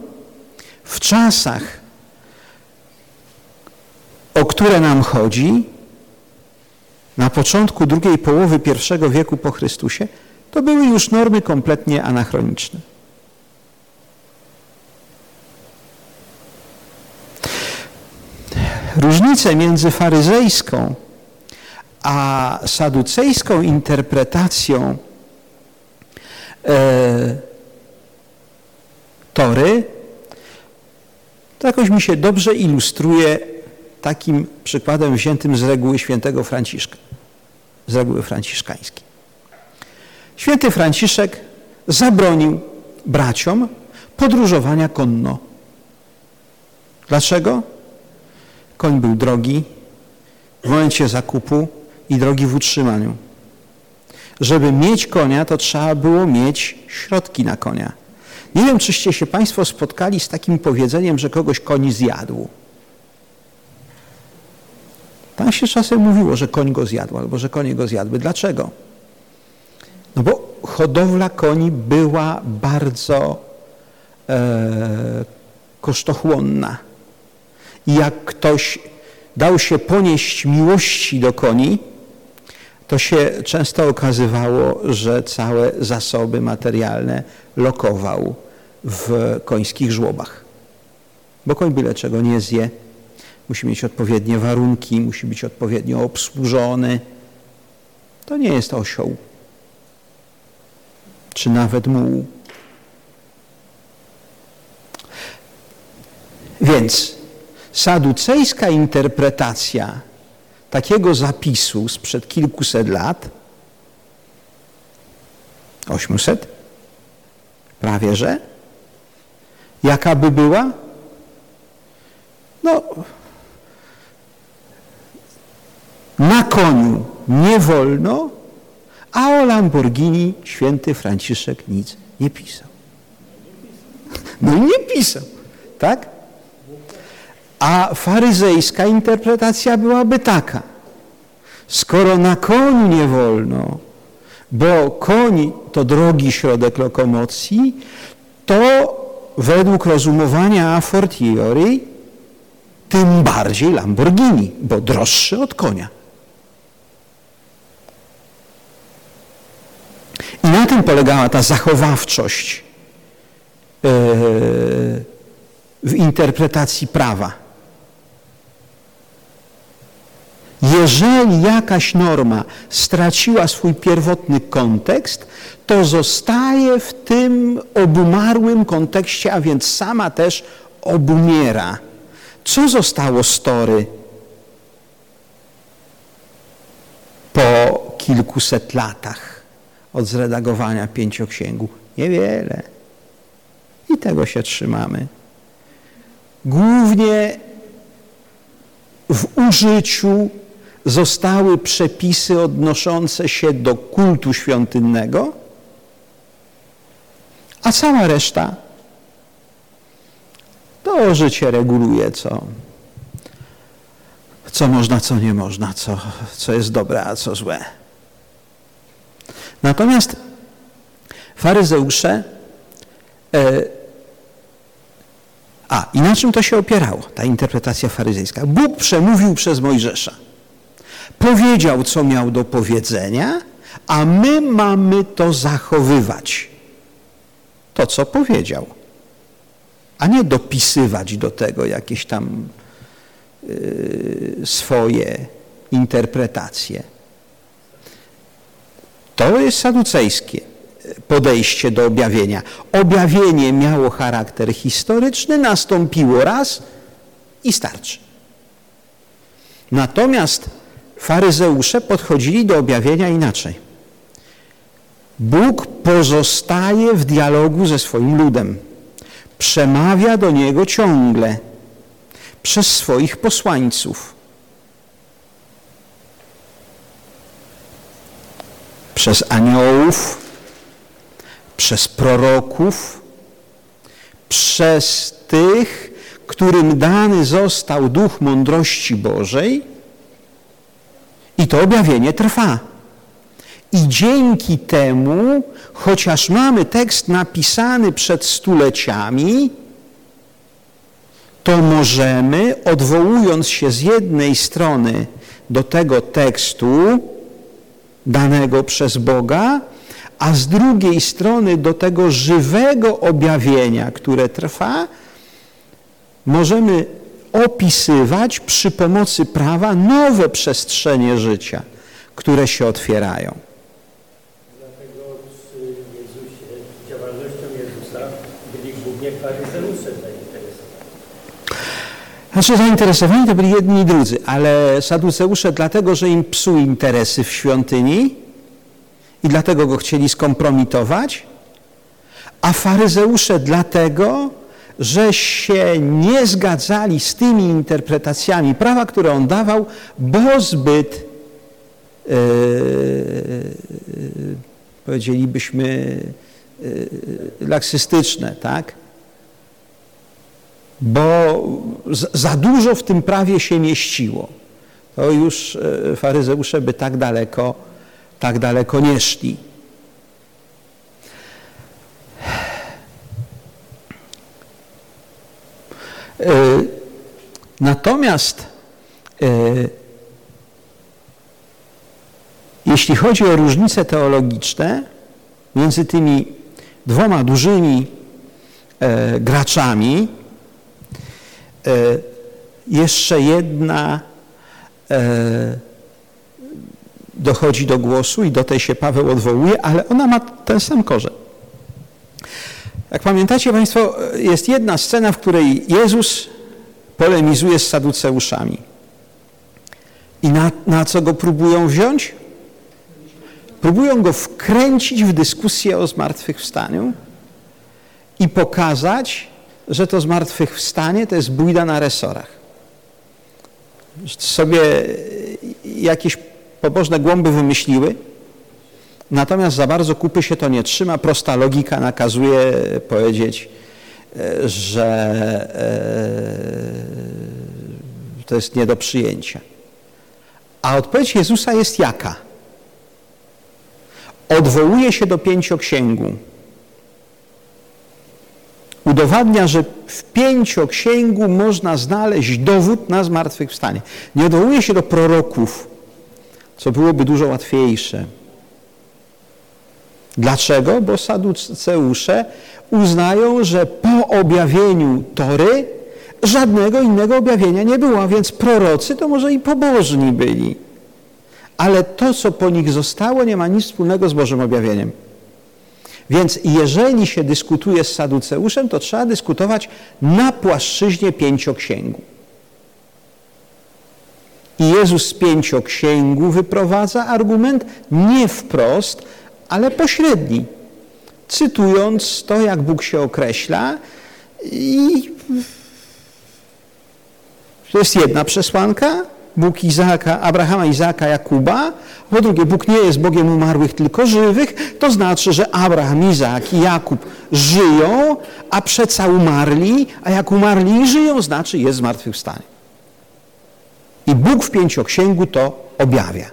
A: w czasach, o które nam chodzi, na początku drugiej połowy I wieku po Chrystusie, to były już normy kompletnie anachroniczne. Różnice między faryzejską a saducejską interpretacją e, tory, to jakoś mi się dobrze ilustruje takim przykładem wziętym z reguły świętego Franciszka, z reguły franciszkańskiej. Święty Franciszek zabronił braciom podróżowania konno. Dlaczego? Koń był drogi w momencie zakupu i drogi w utrzymaniu. Żeby mieć konia, to trzeba było mieć środki na konia. Nie wiem, czyście się Państwo spotkali z takim powiedzeniem, że kogoś koń zjadł. Tam się czasem mówiło, że koń go zjadł, albo że konie go zjadły. Dlaczego? No bo hodowla koni była bardzo e, kosztochłonna. I jak ktoś dał się ponieść miłości do koni, to się często okazywało, że całe zasoby materialne lokował w końskich żłobach. Bo koń byle czego nie zje, musi mieć odpowiednie warunki, musi być odpowiednio obsłużony. To nie jest osioł, czy nawet muł. Więc saducejska interpretacja takiego zapisu sprzed kilkuset lat, 800, prawie że, jaka by była? No, na koniu nie wolno, a o Lamborghini święty Franciszek nic nie pisał. No nie pisał, tak? A faryzejska interpretacja byłaby taka. Skoro na koniu nie wolno, bo koń to drogi środek lokomocji, to według rozumowania a fortiori tym bardziej Lamborghini, bo droższy od konia. I na tym polegała ta zachowawczość e, w interpretacji prawa. Jeżeli jakaś norma straciła swój pierwotny kontekst, to zostaje w tym obumarłym kontekście, a więc sama też obumiera. Co zostało z Tory po kilkuset latach od zredagowania pięcioksięgu? Niewiele. I tego się trzymamy. Głównie w użyciu zostały przepisy odnoszące się do kultu świątynnego, a cała reszta to życie reguluje, co, co można, co nie można, co, co jest dobre, a co złe. Natomiast faryzeusze e, a, i na czym to się opierało, ta interpretacja faryzejska? Bóg przemówił przez Mojżesza. Powiedział, co miał do powiedzenia, a my mamy to zachowywać. To, co powiedział. A nie dopisywać do tego jakieś tam yy, swoje interpretacje. To jest saducejskie podejście do objawienia. Objawienie miało charakter historyczny, nastąpiło raz i starczy. Natomiast faryzeusze podchodzili do objawienia inaczej. Bóg pozostaje w dialogu ze swoim ludem. Przemawia do niego ciągle przez swoich posłańców. Przez aniołów, przez proroków, przez tych, którym dany został duch mądrości Bożej i to objawienie trwa. I dzięki temu, chociaż mamy tekst napisany przed stuleciami, to możemy, odwołując się z jednej strony do tego tekstu danego przez Boga, a z drugiej strony do tego żywego objawienia, które trwa, możemy opisywać przy pomocy prawa nowe przestrzenie życia, które się otwierają.
C: Dlatego przy Jezusie Faryzeusze zainteresowani.
A: Znaczy zainteresowani to byli jedni i drudzy, ale saduceusze dlatego, że im psuł interesy w świątyni i dlatego go chcieli skompromitować, a faryzeusze dlatego, że się nie zgadzali z tymi interpretacjami prawa, które on dawał, bo zbyt yy, powiedzielibyśmy yy, laksystyczne, tak? Bo za dużo w tym prawie się mieściło. To już yy, faryzeusze by tak daleko, tak daleko nie szli. E, Natomiast e, jeśli chodzi o różnice teologiczne między tymi dwoma dużymi e, graczami, e, jeszcze jedna e, dochodzi do głosu i do tej się Paweł odwołuje, ale ona ma ten sam korzeń. Jak pamiętacie Państwo, jest jedna scena, w której Jezus polemizuje z saduceuszami. I na, na co go próbują wziąć? Próbują go wkręcić w dyskusję o zmartwychwstaniu i pokazać, że to zmartwychwstanie to jest bójda na resorach. Że sobie jakieś pobożne głąby wymyśliły, Natomiast za bardzo kupy się to nie trzyma. Prosta logika nakazuje powiedzieć, e, że e, to jest nie do przyjęcia. A odpowiedź Jezusa jest jaka? Odwołuje się do pięcioksięgu. Udowadnia, że w pięcioksięgu można znaleźć dowód na zmartwychwstanie. Nie odwołuje się do proroków, co byłoby dużo łatwiejsze. Dlaczego? Bo saduceusze uznają, że po objawieniu Tory żadnego innego objawienia nie było, a więc prorocy to może i pobożni byli. Ale to, co po nich zostało, nie ma nic wspólnego z Bożym objawieniem. Więc jeżeli się dyskutuje z saduceuszem, to trzeba dyskutować na płaszczyźnie pięcioksięgu. I Jezus z pięcioksięgu wyprowadza argument nie wprost, ale pośredni, cytując to, jak Bóg się określa i to jest jedna przesłanka, Bóg Izaaka, Abrahama, Izaaka, Jakuba. Po drugie, Bóg nie jest Bogiem umarłych, tylko żywych. To znaczy, że Abraham, Izaak i Jakub żyją, a przeca umarli, a jak umarli i żyją, znaczy jest zmartwychwstanie. I Bóg w pięcioksięgu to objawia.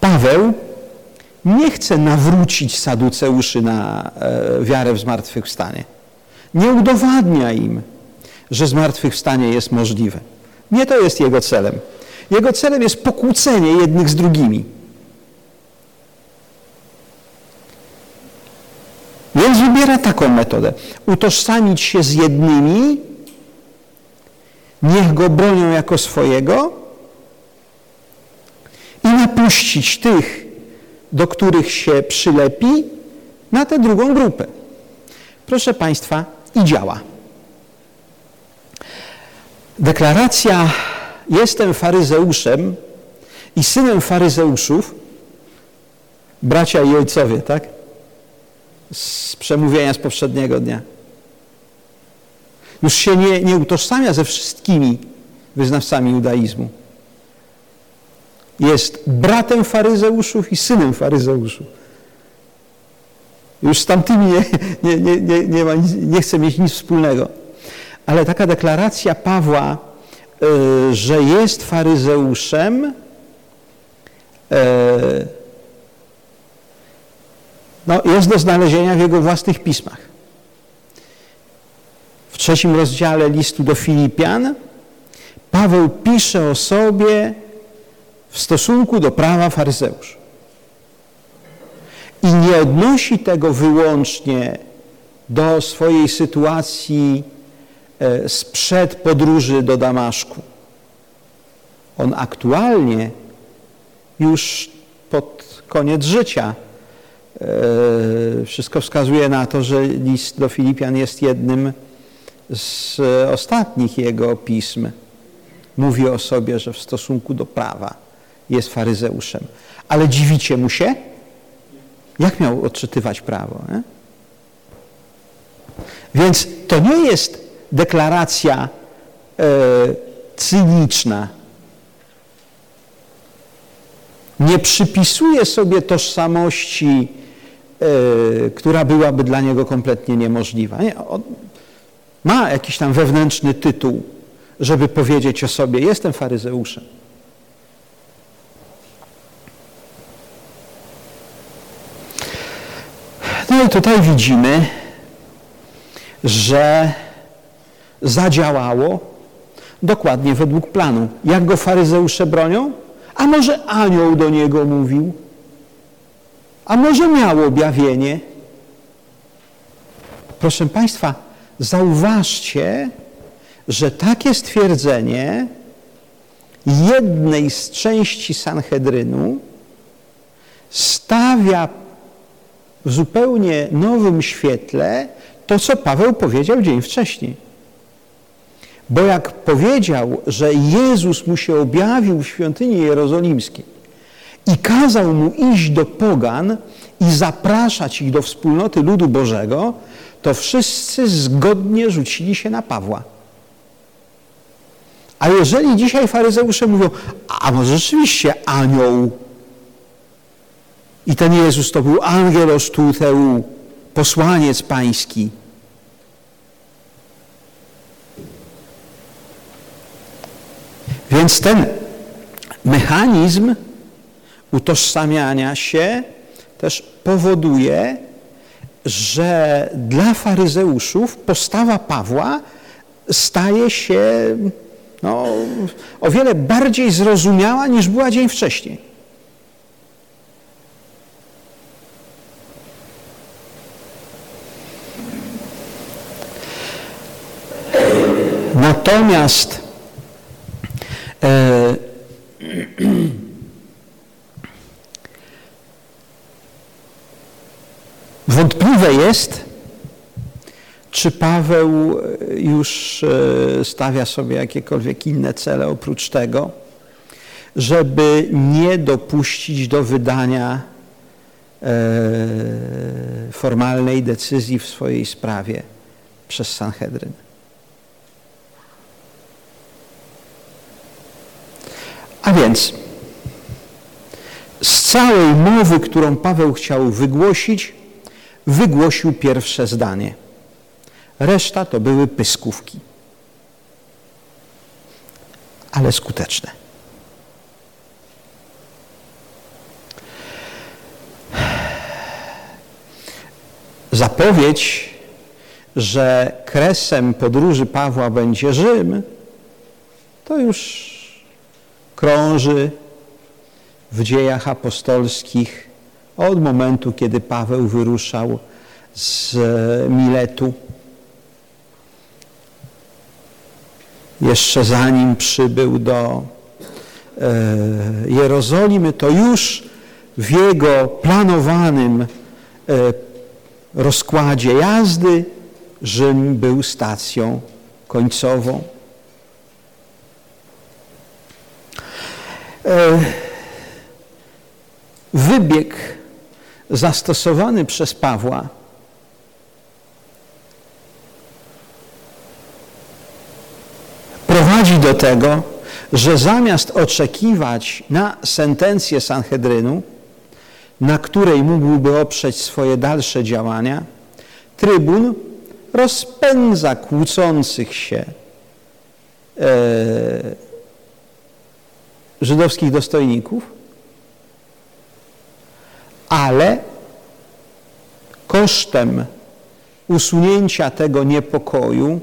A: Paweł nie chce nawrócić saduceuszy na e, wiarę w zmartwychwstanie. Nie udowadnia im, że zmartwychwstanie jest możliwe. Nie to jest jego celem. Jego celem jest pokłócenie jednych z drugimi. Więc wybiera taką metodę. Utożsamić się z jednymi, niech go bronią jako swojego i napuścić tych, do których się przylepi, na tę drugą grupę. Proszę Państwa, i działa. Deklaracja jestem faryzeuszem i synem faryzeuszów, bracia i ojcowie, tak? Z przemówienia z poprzedniego dnia. Już się nie, nie utożsamia ze wszystkimi wyznawcami judaizmu. Jest bratem faryzeuszów i synem faryzeuszów. Już z tamtymi nie, nie, nie, nie, ma, nie chce mieć nic wspólnego. Ale taka deklaracja Pawła, y, że jest faryzeuszem, y, no, jest do znalezienia w jego własnych pismach. W trzecim rozdziale listu do Filipian Paweł pisze o sobie w stosunku do prawa faryzeusz. I nie odnosi tego wyłącznie do swojej sytuacji sprzed podróży do Damaszku. On aktualnie już pod koniec życia E, wszystko wskazuje na to, że list do Filipian jest jednym z ostatnich jego pism. Mówi o sobie, że w stosunku do prawa jest faryzeuszem. Ale dziwicie mu się? Jak miał odczytywać prawo? Nie? Więc to nie jest deklaracja e, cyniczna. Nie przypisuje sobie tożsamości, e, która byłaby dla niego kompletnie niemożliwa. Nie, on ma jakiś tam wewnętrzny tytuł, żeby powiedzieć o sobie, jestem faryzeuszem. No i tutaj widzimy, że zadziałało dokładnie według planu. Jak go faryzeusze bronią? A może anioł do niego mówił? A może miał objawienie? Proszę Państwa, zauważcie, że takie stwierdzenie jednej z części Sanhedrynu stawia w zupełnie nowym świetle to, co Paweł powiedział dzień wcześniej. Bo jak powiedział, że Jezus mu się objawił w świątyni jerozolimskiej i kazał mu iść do pogan i zapraszać ich do wspólnoty ludu Bożego, to wszyscy zgodnie rzucili się na Pawła. A jeżeli dzisiaj faryzeusze mówią, a może rzeczywiście anioł i ten Jezus to był angelos posłaniec pański, Więc ten mechanizm utożsamiania się też powoduje, że dla faryzeuszów postawa Pawła staje się no, o wiele bardziej zrozumiała niż była dzień wcześniej. Natomiast [clears throat] wątpliwe jest, czy Paweł już e, stawia sobie jakiekolwiek inne cele oprócz tego, żeby nie dopuścić do wydania e, formalnej decyzji w swojej sprawie przez Sanhedryn. A więc z całej mowy, którą Paweł chciał wygłosić, wygłosił pierwsze zdanie. Reszta to były pyskówki, ale skuteczne. Zapowiedź, że kresem podróży Pawła będzie Rzym, to już krąży w dziejach apostolskich od momentu, kiedy Paweł wyruszał z Miletu. Jeszcze zanim przybył do e, Jerozolimy, to już w jego planowanym e, rozkładzie jazdy Rzym był stacją końcową. Wybieg zastosowany przez Pawła prowadzi do tego, że zamiast oczekiwać na sentencję Sanhedrynu, na której mógłby oprzeć swoje dalsze działania, trybun rozpędza kłócących się e, żydowskich dostojników, ale kosztem usunięcia tego niepokoju,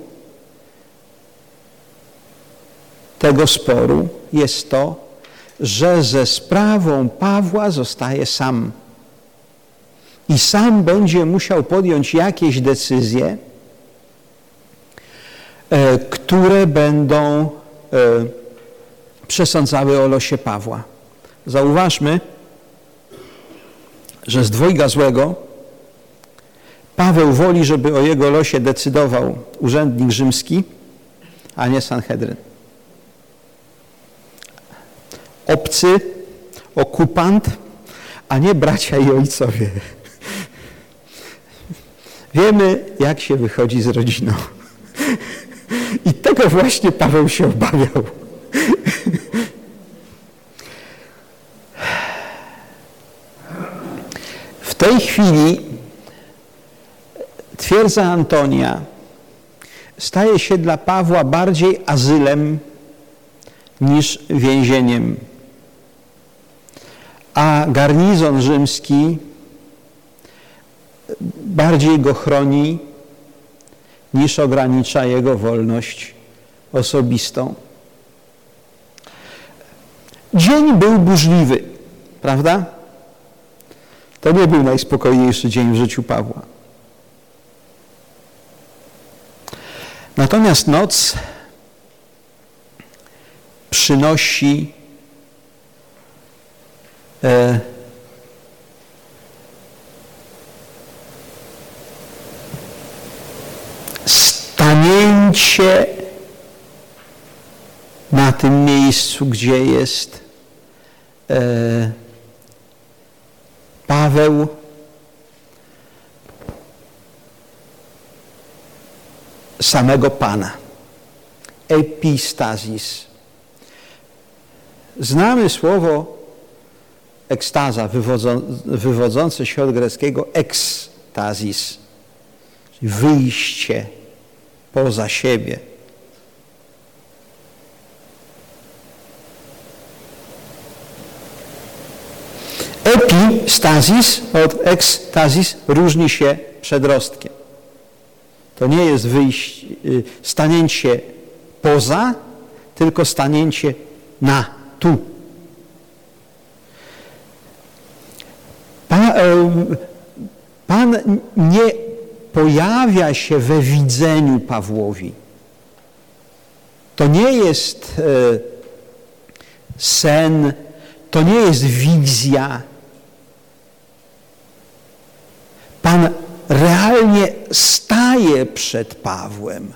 A: tego sporu jest to, że ze sprawą Pawła zostaje sam. I sam będzie musiał podjąć jakieś decyzje, e, które będą e, przesądzały o losie Pawła. Zauważmy, że z dwojga złego Paweł woli, żeby o jego losie decydował urzędnik rzymski, a nie Sanhedryn. Obcy, okupant, a nie bracia i ojcowie. Wiemy, jak się wychodzi z rodziną. I tego właśnie Paweł się obawiał. Tej chwili twierdza Antonia staje się dla Pawła bardziej azylem niż więzieniem. A garnizon rzymski bardziej go chroni niż ogranicza jego wolność osobistą. Dzień był burzliwy, prawda? To nie był najspokojniejszy dzień w życiu Pawła. Natomiast noc przynosi e, stanięcie na tym miejscu, gdzie jest e, Paweł samego Pana. Epistazis. Znamy słowo ekstaza, wywodzące się od greckiego ekstazis, czyli wyjście poza siebie. Epistazis od ekstazis różni się przedrostkiem. To nie jest wyjście, y, stanięcie poza, tylko stanięcie na, tu. Pan, Pan nie pojawia się we widzeniu Pawłowi. To nie jest e, sen, to nie jest wizja. Pan realnie staje przed Pawłem.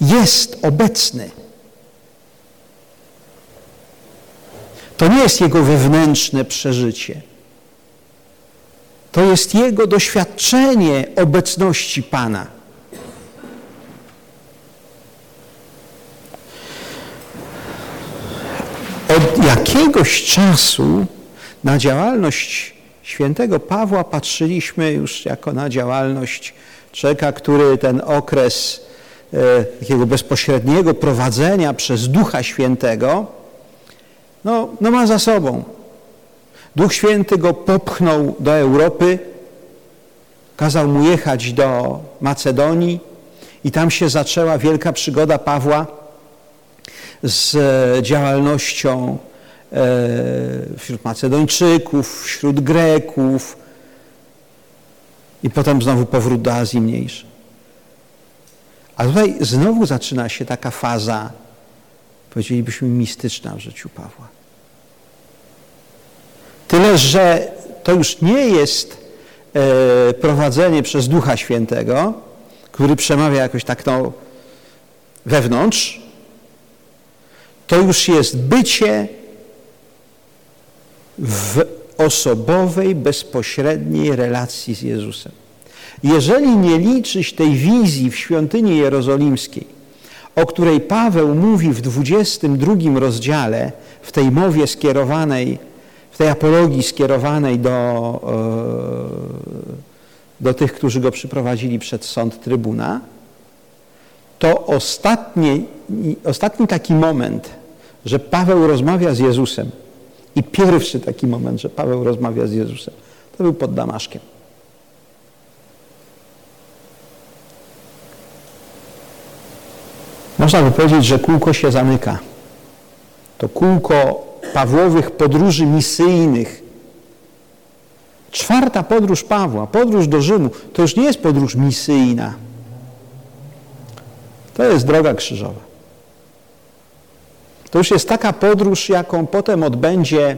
A: Jest obecny. To nie jest jego wewnętrzne przeżycie. To jest jego doświadczenie obecności Pana. Od jakiegoś czasu na działalność świętego Pawła patrzyliśmy już jako na działalność człowieka, który ten okres e, takiego bezpośredniego prowadzenia przez Ducha Świętego no, no ma za sobą. Duch Święty go popchnął do Europy, kazał mu jechać do Macedonii i tam się zaczęła wielka przygoda Pawła z e, działalnością wśród Macedończyków, wśród Greków i potem znowu powrót do Azji Mniejszej. A tutaj znowu zaczyna się taka faza, powiedzielibyśmy, mistyczna w życiu Pawła. Tyle, że to już nie jest e, prowadzenie przez Ducha Świętego, który przemawia jakoś tak no, wewnątrz, to już jest bycie w osobowej, bezpośredniej relacji z Jezusem. Jeżeli nie liczyć tej wizji w świątyni jerozolimskiej, o której Paweł mówi w 22 rozdziale, w tej mowie skierowanej w tej apologii skierowanej do, e, do tych, którzy go przyprowadzili przed sąd trybuna, to ostatni, ostatni taki moment, że Paweł rozmawia z Jezusem i pierwszy taki moment, że Paweł rozmawia z Jezusem, to był pod Damaszkiem. Można by powiedzieć, że kółko się zamyka. To kółko Pawłowych podróży misyjnych. Czwarta podróż Pawła, podróż do Rzymu, to już nie jest podróż misyjna. To jest droga krzyżowa. To już jest taka podróż, jaką potem odbędzie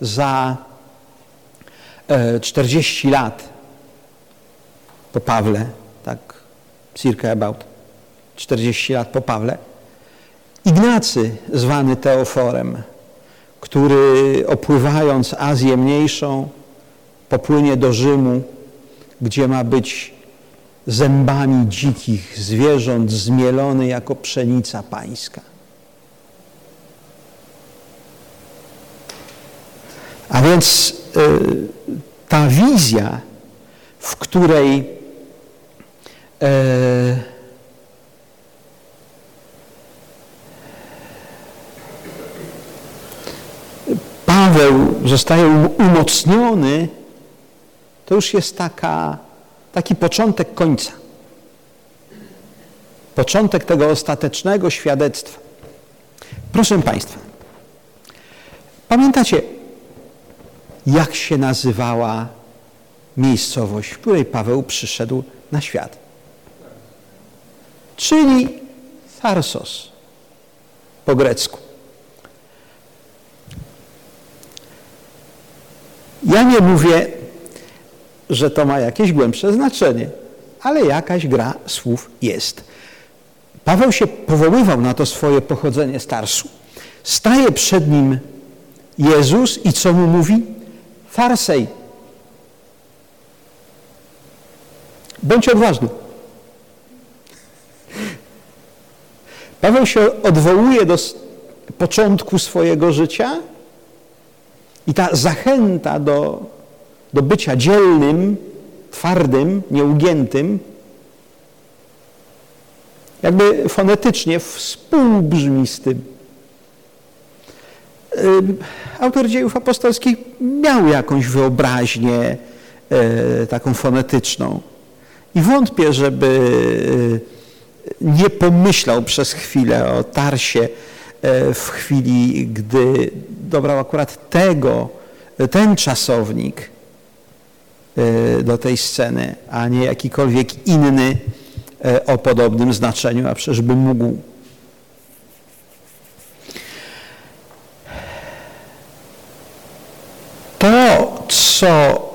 A: za e, 40 lat po Pawle, tak circa about 40 lat po Pawle, Ignacy, zwany Teoforem, który opływając Azję Mniejszą, popłynie do Rzymu, gdzie ma być zębami dzikich zwierząt zmielony jako pszenica pańska. A więc y, ta wizja, w której y, Paweł zostaje umocniony, to już jest taka, taki początek końca. Początek tego ostatecznego świadectwa. Proszę Państwa, pamiętacie, jak się nazywała miejscowość, w której Paweł przyszedł na świat? Czyli Tarsos po grecku. Ja nie mówię, że to ma jakieś głębsze znaczenie, ale jakaś gra słów jest. Paweł się powoływał na to swoje pochodzenie z Tarsu. Staje przed nim Jezus i co mu mówi? Farsej. Bądź odważny. Paweł się odwołuje do początku swojego życia i ta zachęta do, do bycia dzielnym, twardym, nieugiętym, jakby fonetycznie współbrzmi z tym. Autor dziejów apostolskich miał jakąś wyobraźnię e, taką fonetyczną i wątpię, żeby nie pomyślał przez chwilę o Tarsie w chwili, gdy dobrał akurat tego, ten czasownik do tej sceny, a nie jakikolwiek inny o podobnym znaczeniu, a przecież by mógł. To, co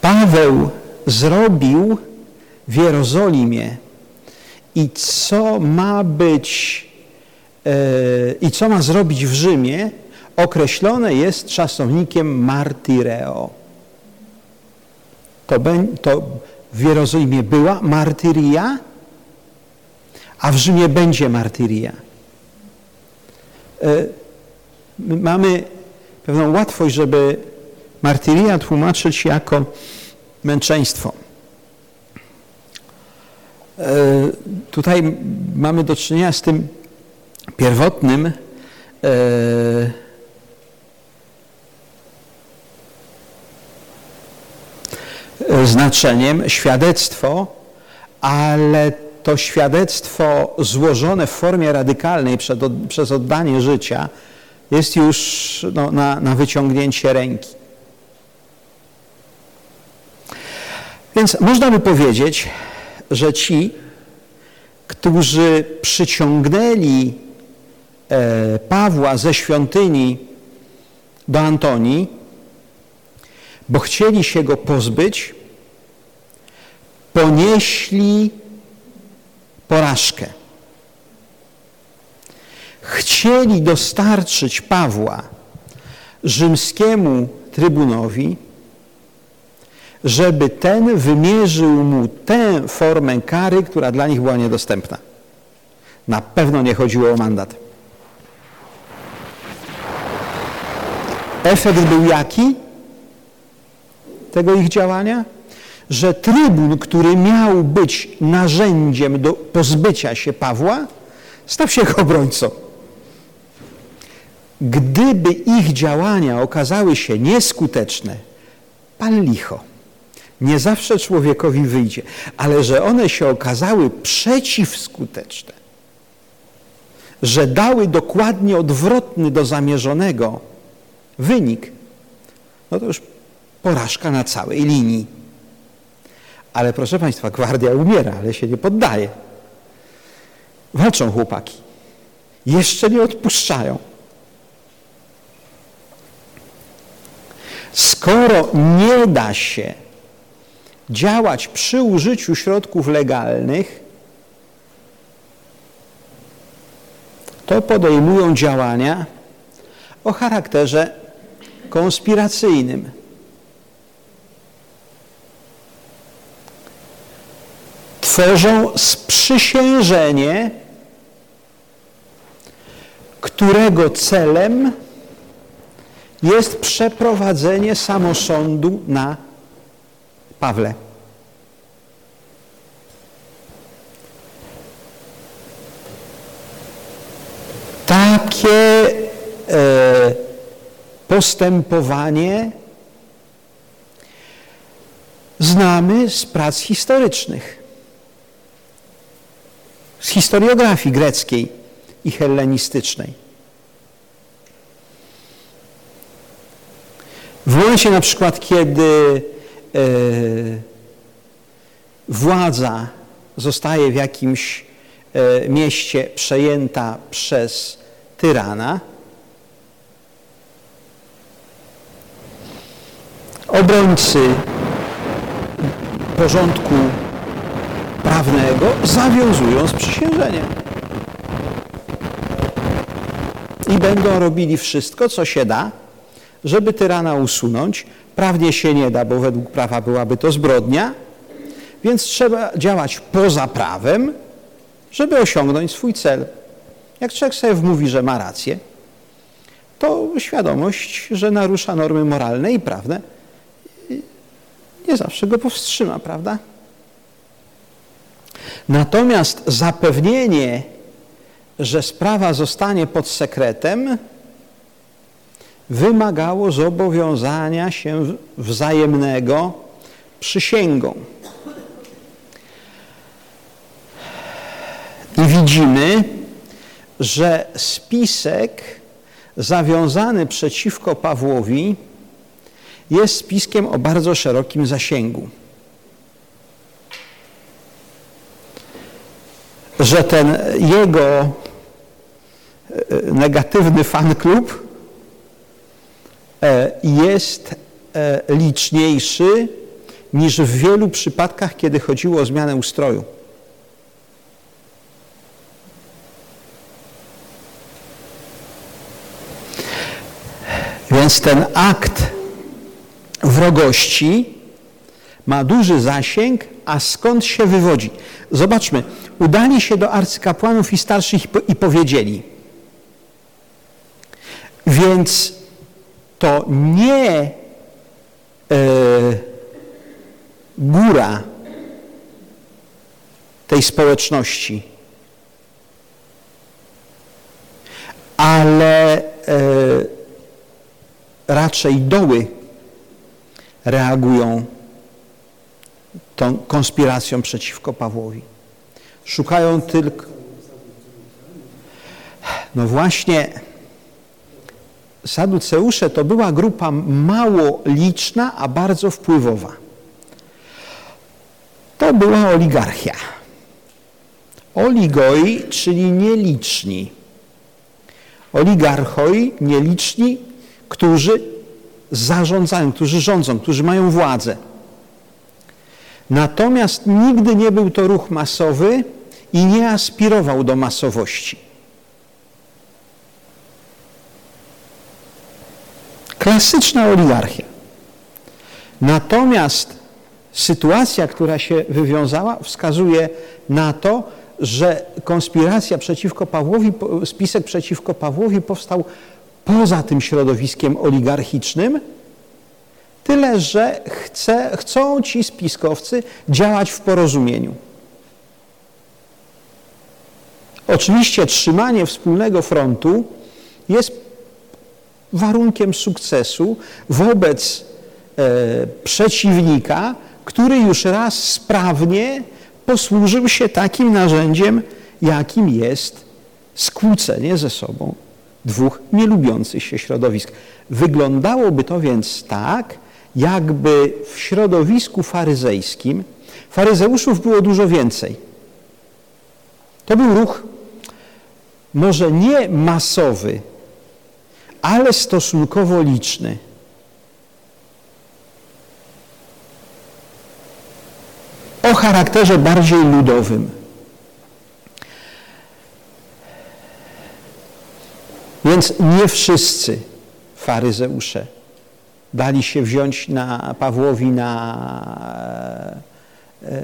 A: Paweł zrobił w Jerozolimie i co ma być e, i co ma zrobić w Rzymie, określone jest czasownikiem martyreo. To, to w Jerozolimie była martyria, a w Rzymie będzie martyria. E, mamy pewną łatwość, żeby martyria tłumaczyć jako męczeństwo. E, tutaj mamy do czynienia z tym pierwotnym e, znaczeniem świadectwo, ale to świadectwo złożone w formie radykalnej przez oddanie życia jest już no, na, na wyciągnięcie ręki. Więc można by powiedzieć, że ci, którzy przyciągnęli e, Pawła ze świątyni do Antonii, bo chcieli się go pozbyć, ponieśli porażkę. Chcieli dostarczyć Pawła rzymskiemu trybunowi, żeby ten wymierzył mu tę formę kary, która dla nich była niedostępna. Na pewno nie chodziło o mandat. Efekt był jaki tego ich działania? Że trybun, który miał być narzędziem do pozbycia się Pawła, stał się jego obrońcą. Gdyby ich działania okazały się nieskuteczne, pan licho. Nie zawsze człowiekowi wyjdzie, ale że one się okazały przeciwskuteczne, że dały dokładnie odwrotny do zamierzonego wynik, no to już porażka na całej linii. Ale proszę Państwa, gwardia umiera, ale się nie poddaje. Walczą chłopaki. Jeszcze nie odpuszczają. Skoro nie da się działać przy użyciu środków legalnych, to podejmują działania o charakterze konspiracyjnym. Tworzą sprzysiężenie, którego celem jest przeprowadzenie samosądu na Pawle. Takie e, postępowanie znamy z prac historycznych, z historiografii greckiej i hellenistycznej. W momencie na przykład, kiedy e, władza zostaje w jakimś e, mieście przejęta przez tyrana, obrońcy porządku prawnego zawiązują sprzysiężenie. I będą robili wszystko, co się da, żeby tyrana usunąć. Prawnie się nie da, bo według prawa byłaby to zbrodnia, więc trzeba działać poza prawem, żeby osiągnąć swój cel. Jak człowiek sobie wmówi, że ma rację, to świadomość, że narusza normy moralne i prawne, nie zawsze go powstrzyma, prawda? Natomiast zapewnienie, że sprawa zostanie pod sekretem, wymagało zobowiązania się wzajemnego przysięgą. I widzimy, że spisek zawiązany przeciwko Pawłowi jest spiskiem o bardzo szerokim zasięgu. Że ten jego e, negatywny fanklub e, jest e, liczniejszy niż w wielu przypadkach, kiedy chodziło o zmianę ustroju. Więc ten akt wrogości ma duży zasięg, a skąd się wywodzi? Zobaczmy, udali się do arcykapłanów i starszych i powiedzieli, więc to nie e, góra tej społeczności, ale e, raczej doły reagują tą konspiracją przeciwko Pawłowi. Szukają tylko... No właśnie, Saduceusze to była grupa mało liczna, a bardzo wpływowa. To była oligarchia. Oligoi, czyli nieliczni. Oligarchoi, nieliczni, którzy zarządzają, którzy rządzą, którzy mają władzę. Natomiast nigdy nie był to ruch masowy i nie aspirował do masowości. Klasyczna oligarchia. Natomiast sytuacja, która się wywiązała, wskazuje na to, że konspiracja przeciwko Pawłowi, spisek przeciwko Pawłowi powstał poza tym środowiskiem oligarchicznym, tyle że chce, chcą ci spiskowcy działać w porozumieniu. Oczywiście trzymanie wspólnego frontu jest warunkiem sukcesu wobec e, przeciwnika, który już raz sprawnie posłużył się takim narzędziem, jakim jest skłócenie ze sobą dwóch nielubiących się środowisk. Wyglądałoby to więc tak, jakby w środowisku faryzejskim faryzeuszów było dużo więcej. To był ruch może nie masowy, ale stosunkowo liczny. O charakterze bardziej ludowym. Więc nie wszyscy faryzeusze dali się wziąć na Pawłowi na e, e,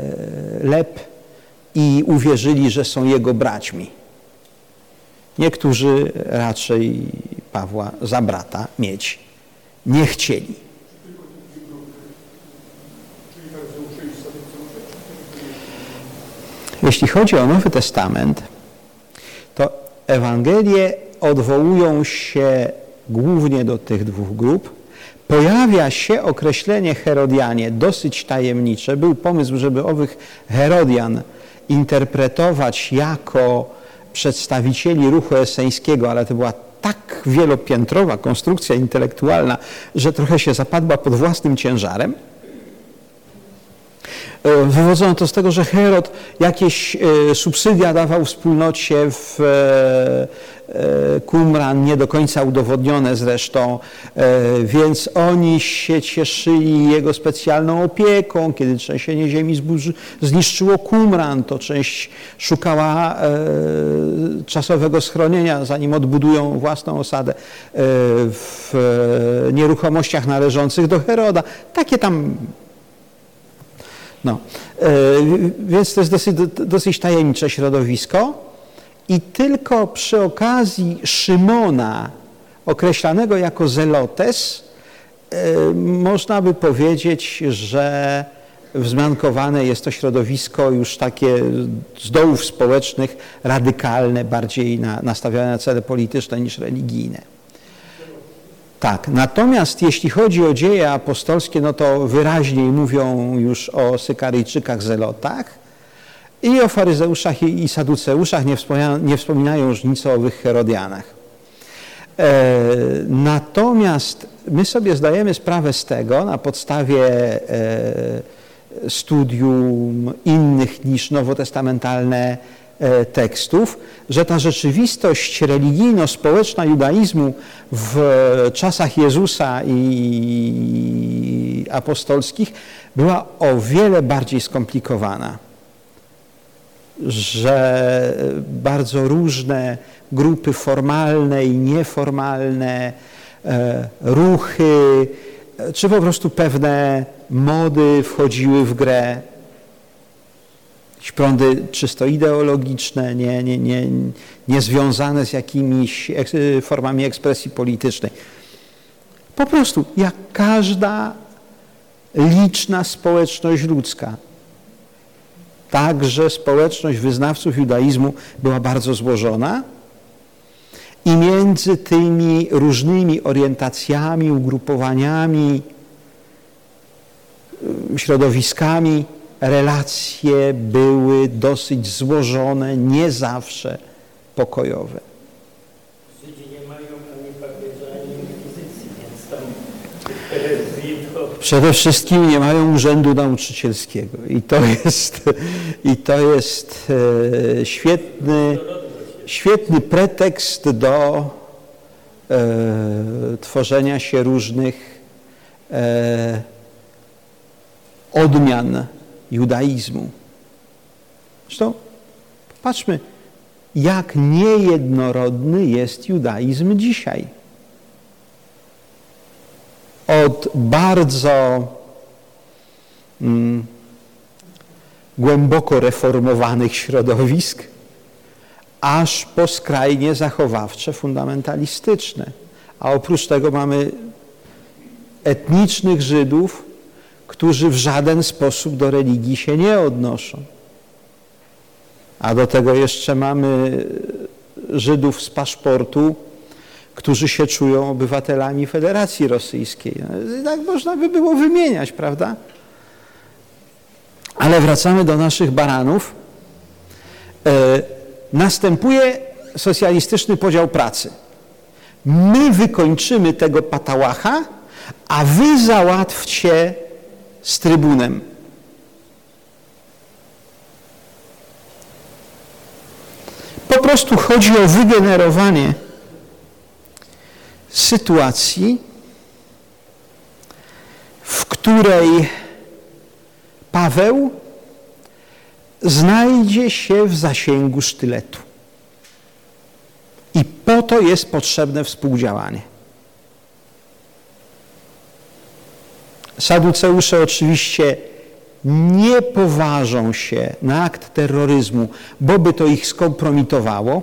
A: lep i uwierzyli, że są jego braćmi. Niektórzy raczej Pawła za brata mieć nie chcieli. Jeśli chodzi o Nowy Testament, to Ewangelie odwołują się głównie do tych dwóch grup. Pojawia się określenie Herodianie, dosyć tajemnicze. Był pomysł, żeby owych Herodian interpretować jako przedstawicieli ruchu eseńskiego, ale to była tak wielopiętrowa konstrukcja intelektualna, że trochę się zapadła pod własnym ciężarem. E, wywodzono to z tego, że Herod jakieś e, subsydia dawał wspólnocie w Qumran, e, nie do końca udowodnione zresztą, więc oni się cieszyli jego specjalną opieką. Kiedy trzęsienie ziemi zniszczyło Qumran, to część szukała czasowego schronienia, zanim odbudują własną osadę w nieruchomościach należących do Heroda. Takie tam no, e, więc to jest dosyć, dosyć tajemnicze środowisko i tylko przy okazji Szymona, określanego jako Zelotes, e, można by powiedzieć, że wzmiankowane jest to środowisko już takie z dołów społecznych, radykalne, bardziej na, nastawione na cele polityczne niż religijne. Tak, natomiast jeśli chodzi o dzieje apostolskie, no to wyraźniej mówią już o Sykaryjczykach, Zelotach i o faryzeuszach i saduceuszach, nie nie wspominają już nic o owych Herodianach. E, natomiast my sobie zdajemy sprawę z tego na podstawie e, studium innych niż nowotestamentalne tekstów, że ta rzeczywistość religijno-społeczna judaizmu w czasach Jezusa i apostolskich była o wiele bardziej skomplikowana. Że bardzo różne grupy formalne i nieformalne, e, ruchy, czy po prostu pewne mody wchodziły w grę prądy czysto ideologiczne, nie, nie, nie, nie związane z jakimiś formami ekspresji politycznej. Po prostu, jak każda liczna społeczność ludzka, także społeczność wyznawców judaizmu była bardzo złożona i między tymi różnymi orientacjami, ugrupowaniami, środowiskami relacje były dosyć złożone, nie zawsze pokojowe.
C: Żydzi nie mają ani papieża, ani inkwizycji, więc tam herezji [laughs] to...
A: Przede wszystkim nie mają urzędu nauczycielskiego i to [laughs] jest, i to jest e, świetny, świetny pretekst do e, tworzenia się różnych e, odmian judaizmu. Zresztą patrzmy, jak niejednorodny jest judaizm dzisiaj. Od bardzo mm, głęboko reformowanych środowisk, aż po skrajnie zachowawcze, fundamentalistyczne. A oprócz tego mamy etnicznych Żydów, którzy w żaden sposób do religii się nie odnoszą. A do tego jeszcze mamy Żydów z paszportu, którzy się czują obywatelami Federacji Rosyjskiej. No, tak można by było wymieniać, prawda? Ale wracamy do naszych baranów. E, następuje socjalistyczny podział pracy. My wykończymy tego patałacha, a wy załatwcie z trybunem. Po prostu chodzi o wygenerowanie sytuacji, w której Paweł znajdzie się w zasięgu sztyletu. I po to jest potrzebne współdziałanie. Saduceusze oczywiście nie poważą się na akt terroryzmu, bo by to ich skompromitowało,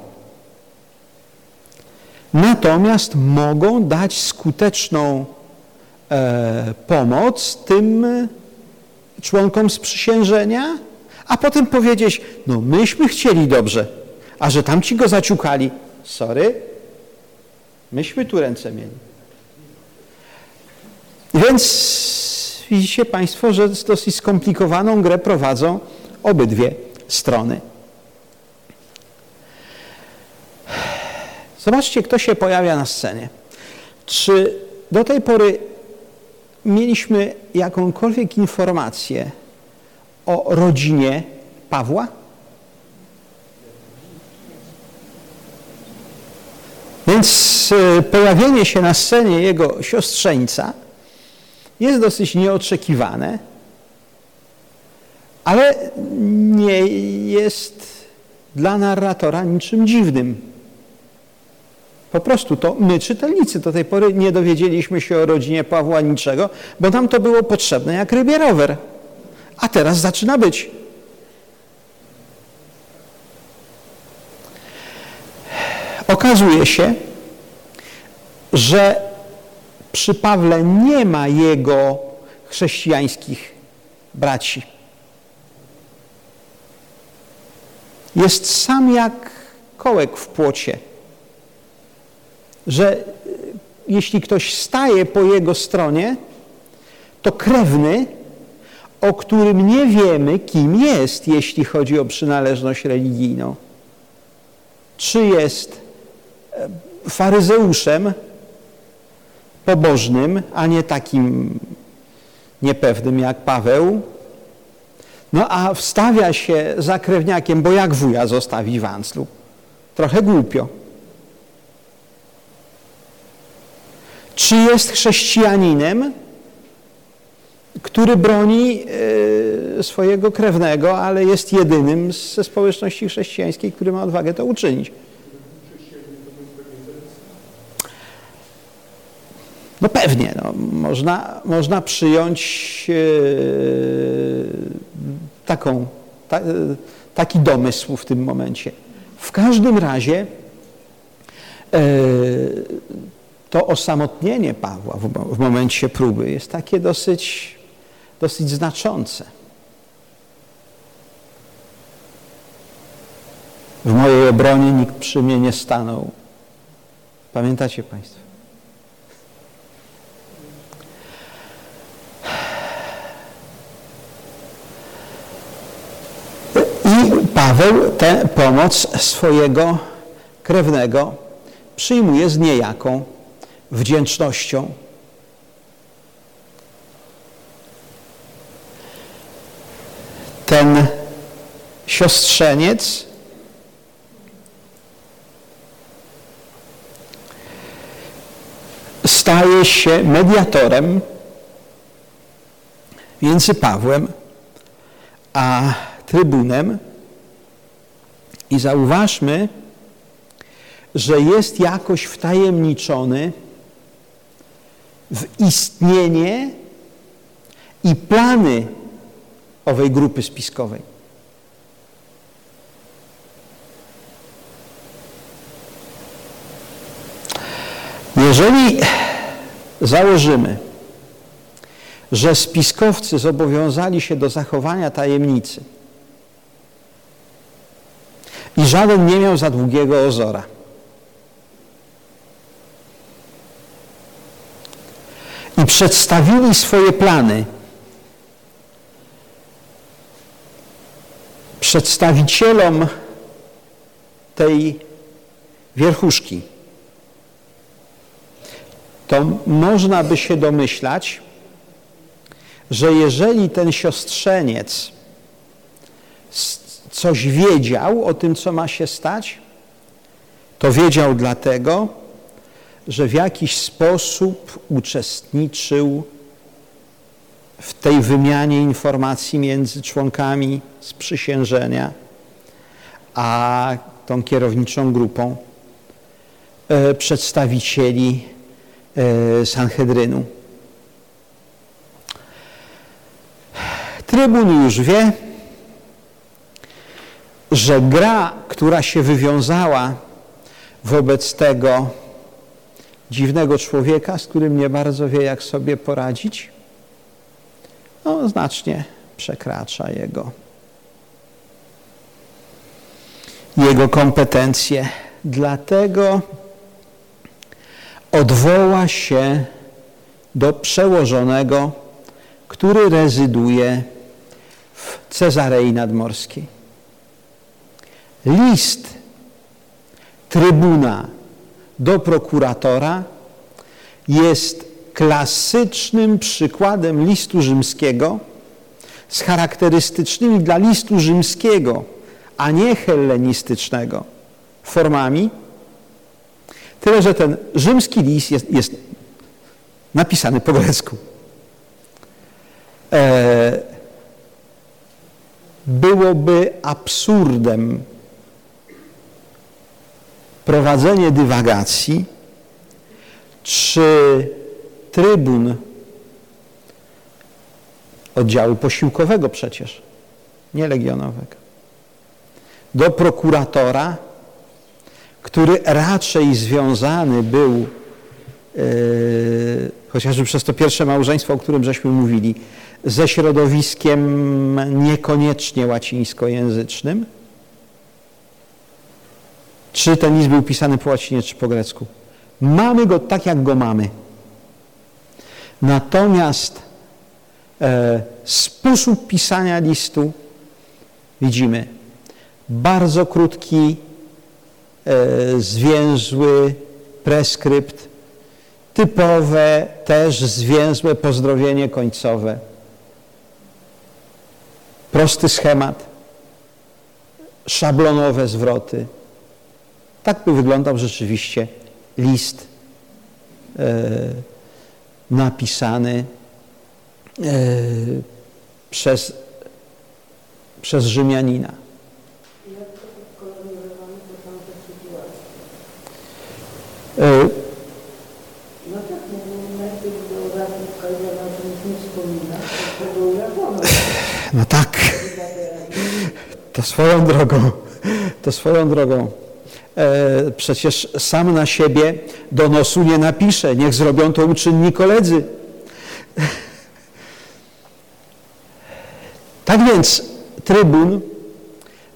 A: natomiast mogą dać skuteczną e, pomoc tym członkom sprzysiężenia, a potem powiedzieć, no myśmy chcieli dobrze, a że tamci go zaciukali, sorry, myśmy tu ręce mieli. Więc widzicie Państwo, że dosyć skomplikowaną grę prowadzą obydwie strony. Zobaczcie, kto się pojawia na scenie. Czy do tej pory mieliśmy jakąkolwiek informację o rodzinie Pawła? Więc e, pojawienie się na scenie jego siostrzeńca jest dosyć nieoczekiwane, ale nie jest dla narratora niczym dziwnym. Po prostu to my, czytelnicy, do tej pory nie dowiedzieliśmy się o rodzinie Pawła niczego, bo nam to było potrzebne jak rybie rower. A teraz zaczyna być. Okazuje się, że przy Pawle nie ma jego chrześcijańskich braci. Jest sam jak kołek w płocie że e, jeśli ktoś staje po jego stronie, to krewny, o którym nie wiemy, kim jest, jeśli chodzi o przynależność religijną. Czy jest e, faryzeuszem pobożnym, a nie takim niepewnym jak Paweł, no a wstawia się za krewniakiem, bo jak wuja zostawi w Anslu? Trochę głupio. czy jest chrześcijaninem, który broni e, swojego krewnego, ale jest jedynym ze społeczności chrześcijańskiej, który ma odwagę to uczynić. No pewnie, no, można, można przyjąć e, taką, ta, e, taki domysł w tym momencie. W każdym razie to osamotnienie Pawła w, w momencie próby jest takie dosyć, dosyć znaczące. W mojej obronie nikt przy mnie nie stanął. Pamiętacie Państwo? I Paweł tę pomoc swojego krewnego przyjmuje z niejaką wdzięcznością. Ten siostrzeniec staje się mediatorem między Pawłem a trybunem i zauważmy, że jest jakoś wtajemniczony w istnienie i plany owej grupy spiskowej. Jeżeli założymy, że spiskowcy zobowiązali się do zachowania tajemnicy i żaden nie miał za długiego ozora, i przedstawili swoje plany. Przedstawicielom tej wierchuszki, to można by się domyślać, że jeżeli ten siostrzeniec coś wiedział o tym, co ma się stać, to wiedział dlatego, że w jakiś sposób uczestniczył w tej wymianie informacji między członkami sprzysiężenia a tą kierowniczą grupą e, przedstawicieli e, Sanhedrynu. Trybun już wie, że gra, która się wywiązała wobec tego dziwnego człowieka, z którym nie bardzo wie, jak sobie poradzić, no, znacznie przekracza jego, jego kompetencje. Dlatego odwoła się do przełożonego, który rezyduje w Cezarei Nadmorskiej. List trybuna do prokuratora jest klasycznym przykładem listu rzymskiego z charakterystycznymi dla listu rzymskiego, a nie hellenistycznego formami, tyle że ten rzymski list jest, jest napisany po grecku. E, byłoby absurdem prowadzenie dywagacji, czy trybun oddziału posiłkowego przecież, nie legionowego, do prokuratora, który raczej związany był yy, chociażby przez to pierwsze małżeństwo, o którym żeśmy mówili, ze środowiskiem niekoniecznie łacińskojęzycznym, czy ten list był pisany po łacinie, czy po grecku. Mamy go tak, jak go mamy. Natomiast e, sposób pisania listu widzimy bardzo krótki, e, zwięzły preskrypt, typowe też zwięzłe pozdrowienie końcowe. Prosty schemat, szablonowe zwroty. Tak by wyglądał rzeczywiście list e, napisany e, przez, przez Rzymianina.
D: E, no tak, no.
A: No tak, to swoją drogą, to swoją drogą. E, przecież sam na siebie donosu nie napisze. Niech zrobią to uczynni koledzy. [laughs] Tak więc trybun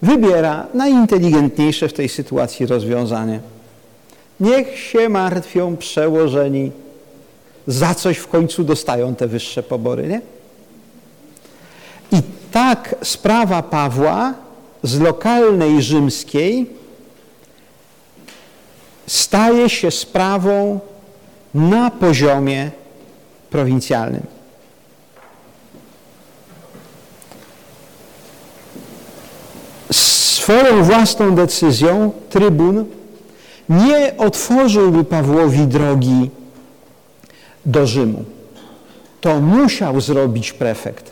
A: wybiera najinteligentniejsze w tej sytuacji rozwiązanie. Niech się martwią przełożeni, za coś w końcu dostają te wyższe pobory, nie? I tak sprawa Pawła z lokalnej rzymskiej staje się sprawą na poziomie prowincjalnym. Swoją własną decyzją trybun nie otworzyłby Pawłowi drogi do Rzymu. To musiał zrobić prefekt.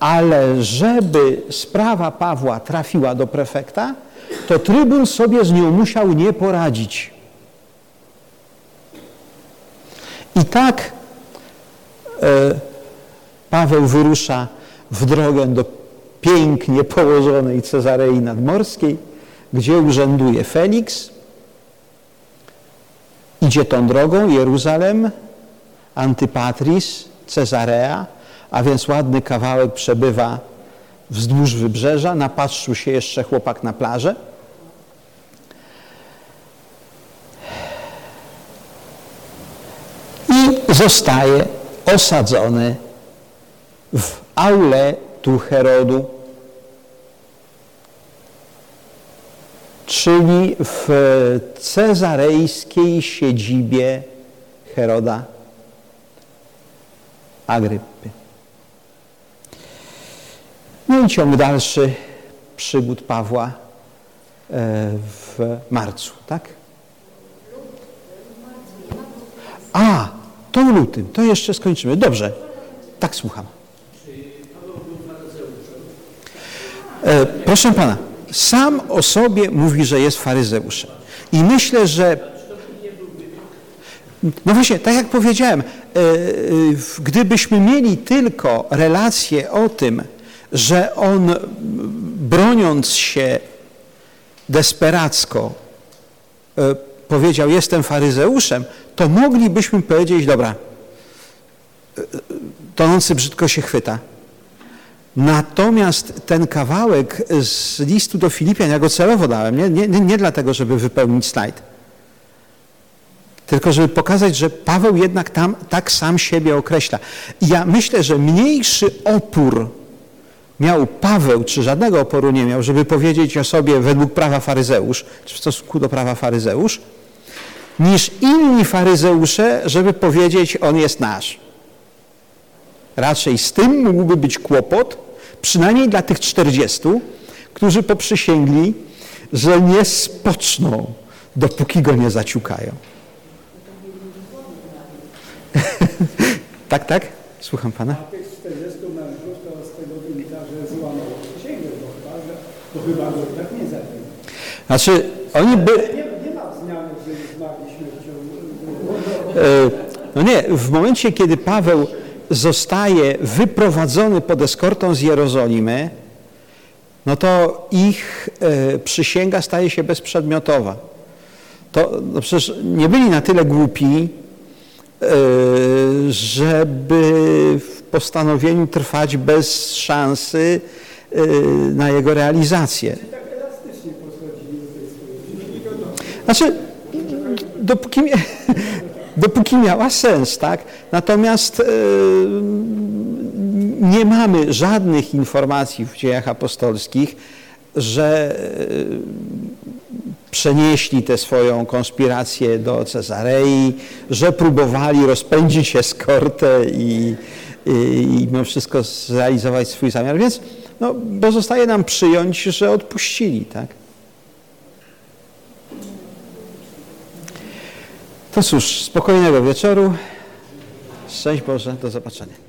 A: Ale żeby sprawa Pawła trafiła do prefekta, to trybun sobie z nią musiał nie poradzić. I tak e, Paweł wyrusza w drogę do pięknie położonej Cezarei Nadmorskiej, gdzie urzęduje Felix. Idzie tą drogą Jeruzalem, Antypatris, Cezarea, a więc ładny kawałek przebywa wzdłuż wybrzeża, napatrzył się jeszcze chłopak na plażę. I zostaje osadzony w aule tu Herodu, czyli w cezarejskiej siedzibie Heroda Agrypy. No i ciąg dalszy przygód Pawła e, w marcu, tak? A, to w lutym, to jeszcze skończymy. Dobrze. Tak, słucham. E, proszę pana, sam o sobie mówi, że jest faryzeuszem. I myślę, że no właśnie, tak jak powiedziałem, e, gdybyśmy mieli tylko relację o tym, że on broniąc się desperacko e, powiedział jestem faryzeuszem, to moglibyśmy powiedzieć, dobra, e, tonący brzydko się chwyta. Natomiast ten kawałek z listu do Filipian, ja go celowo dałem, nie, nie- nie dlatego, żeby wypełnić slajd, tylko żeby pokazać, że Paweł jednak tam tak sam siebie określa. I ja myślę, że mniejszy opór miał Paweł, czy żadnego oporu nie miał, żeby powiedzieć o sobie według prawa faryzeusz, czy w stosunku do prawa faryzeusz, niż inni faryzeusze, żeby powiedzieć, on jest nasz. Raczej z tym mógłby być kłopot, przynajmniej dla tych 40, którzy poprzysięgli, że nie spoczną, dopóki go nie zaciukają. [laughs] tak, tak? Słucham pana.
B: A tych 40 mężów to z tego wynika, że złamał przysięgę, bo chyba, bo chyba go tak nie zabił.
A: Znaczy, oni by...
B: Nie, nie ma wzmianek, że już zmarli śmiercią.
A: E, No nie, w momencie, kiedy Paweł zostaje wyprowadzony pod eskortą z Jerozolimy, no to ich e, przysięga staje się bezprzedmiotowa. To no przecież nie byli na tyle głupi, e, żeby w postanowieniu trwać bez szansy na jego realizację. Znaczy, dopóki, [laughs] dopóki miała sens, tak? Natomiast e, nie mamy żadnych informacji w dziejach apostolskich, że e, przenieśli tę swoją konspirację do Cezarei, że próbowali rozpędzić eskortę i, i, i mimo wszystko zrealizować swój zamiar. Więc no, pozostaje nam przyjąć, że odpuścili, tak? To cóż, spokojnego wieczoru. Szczęść Boże, do zobaczenia.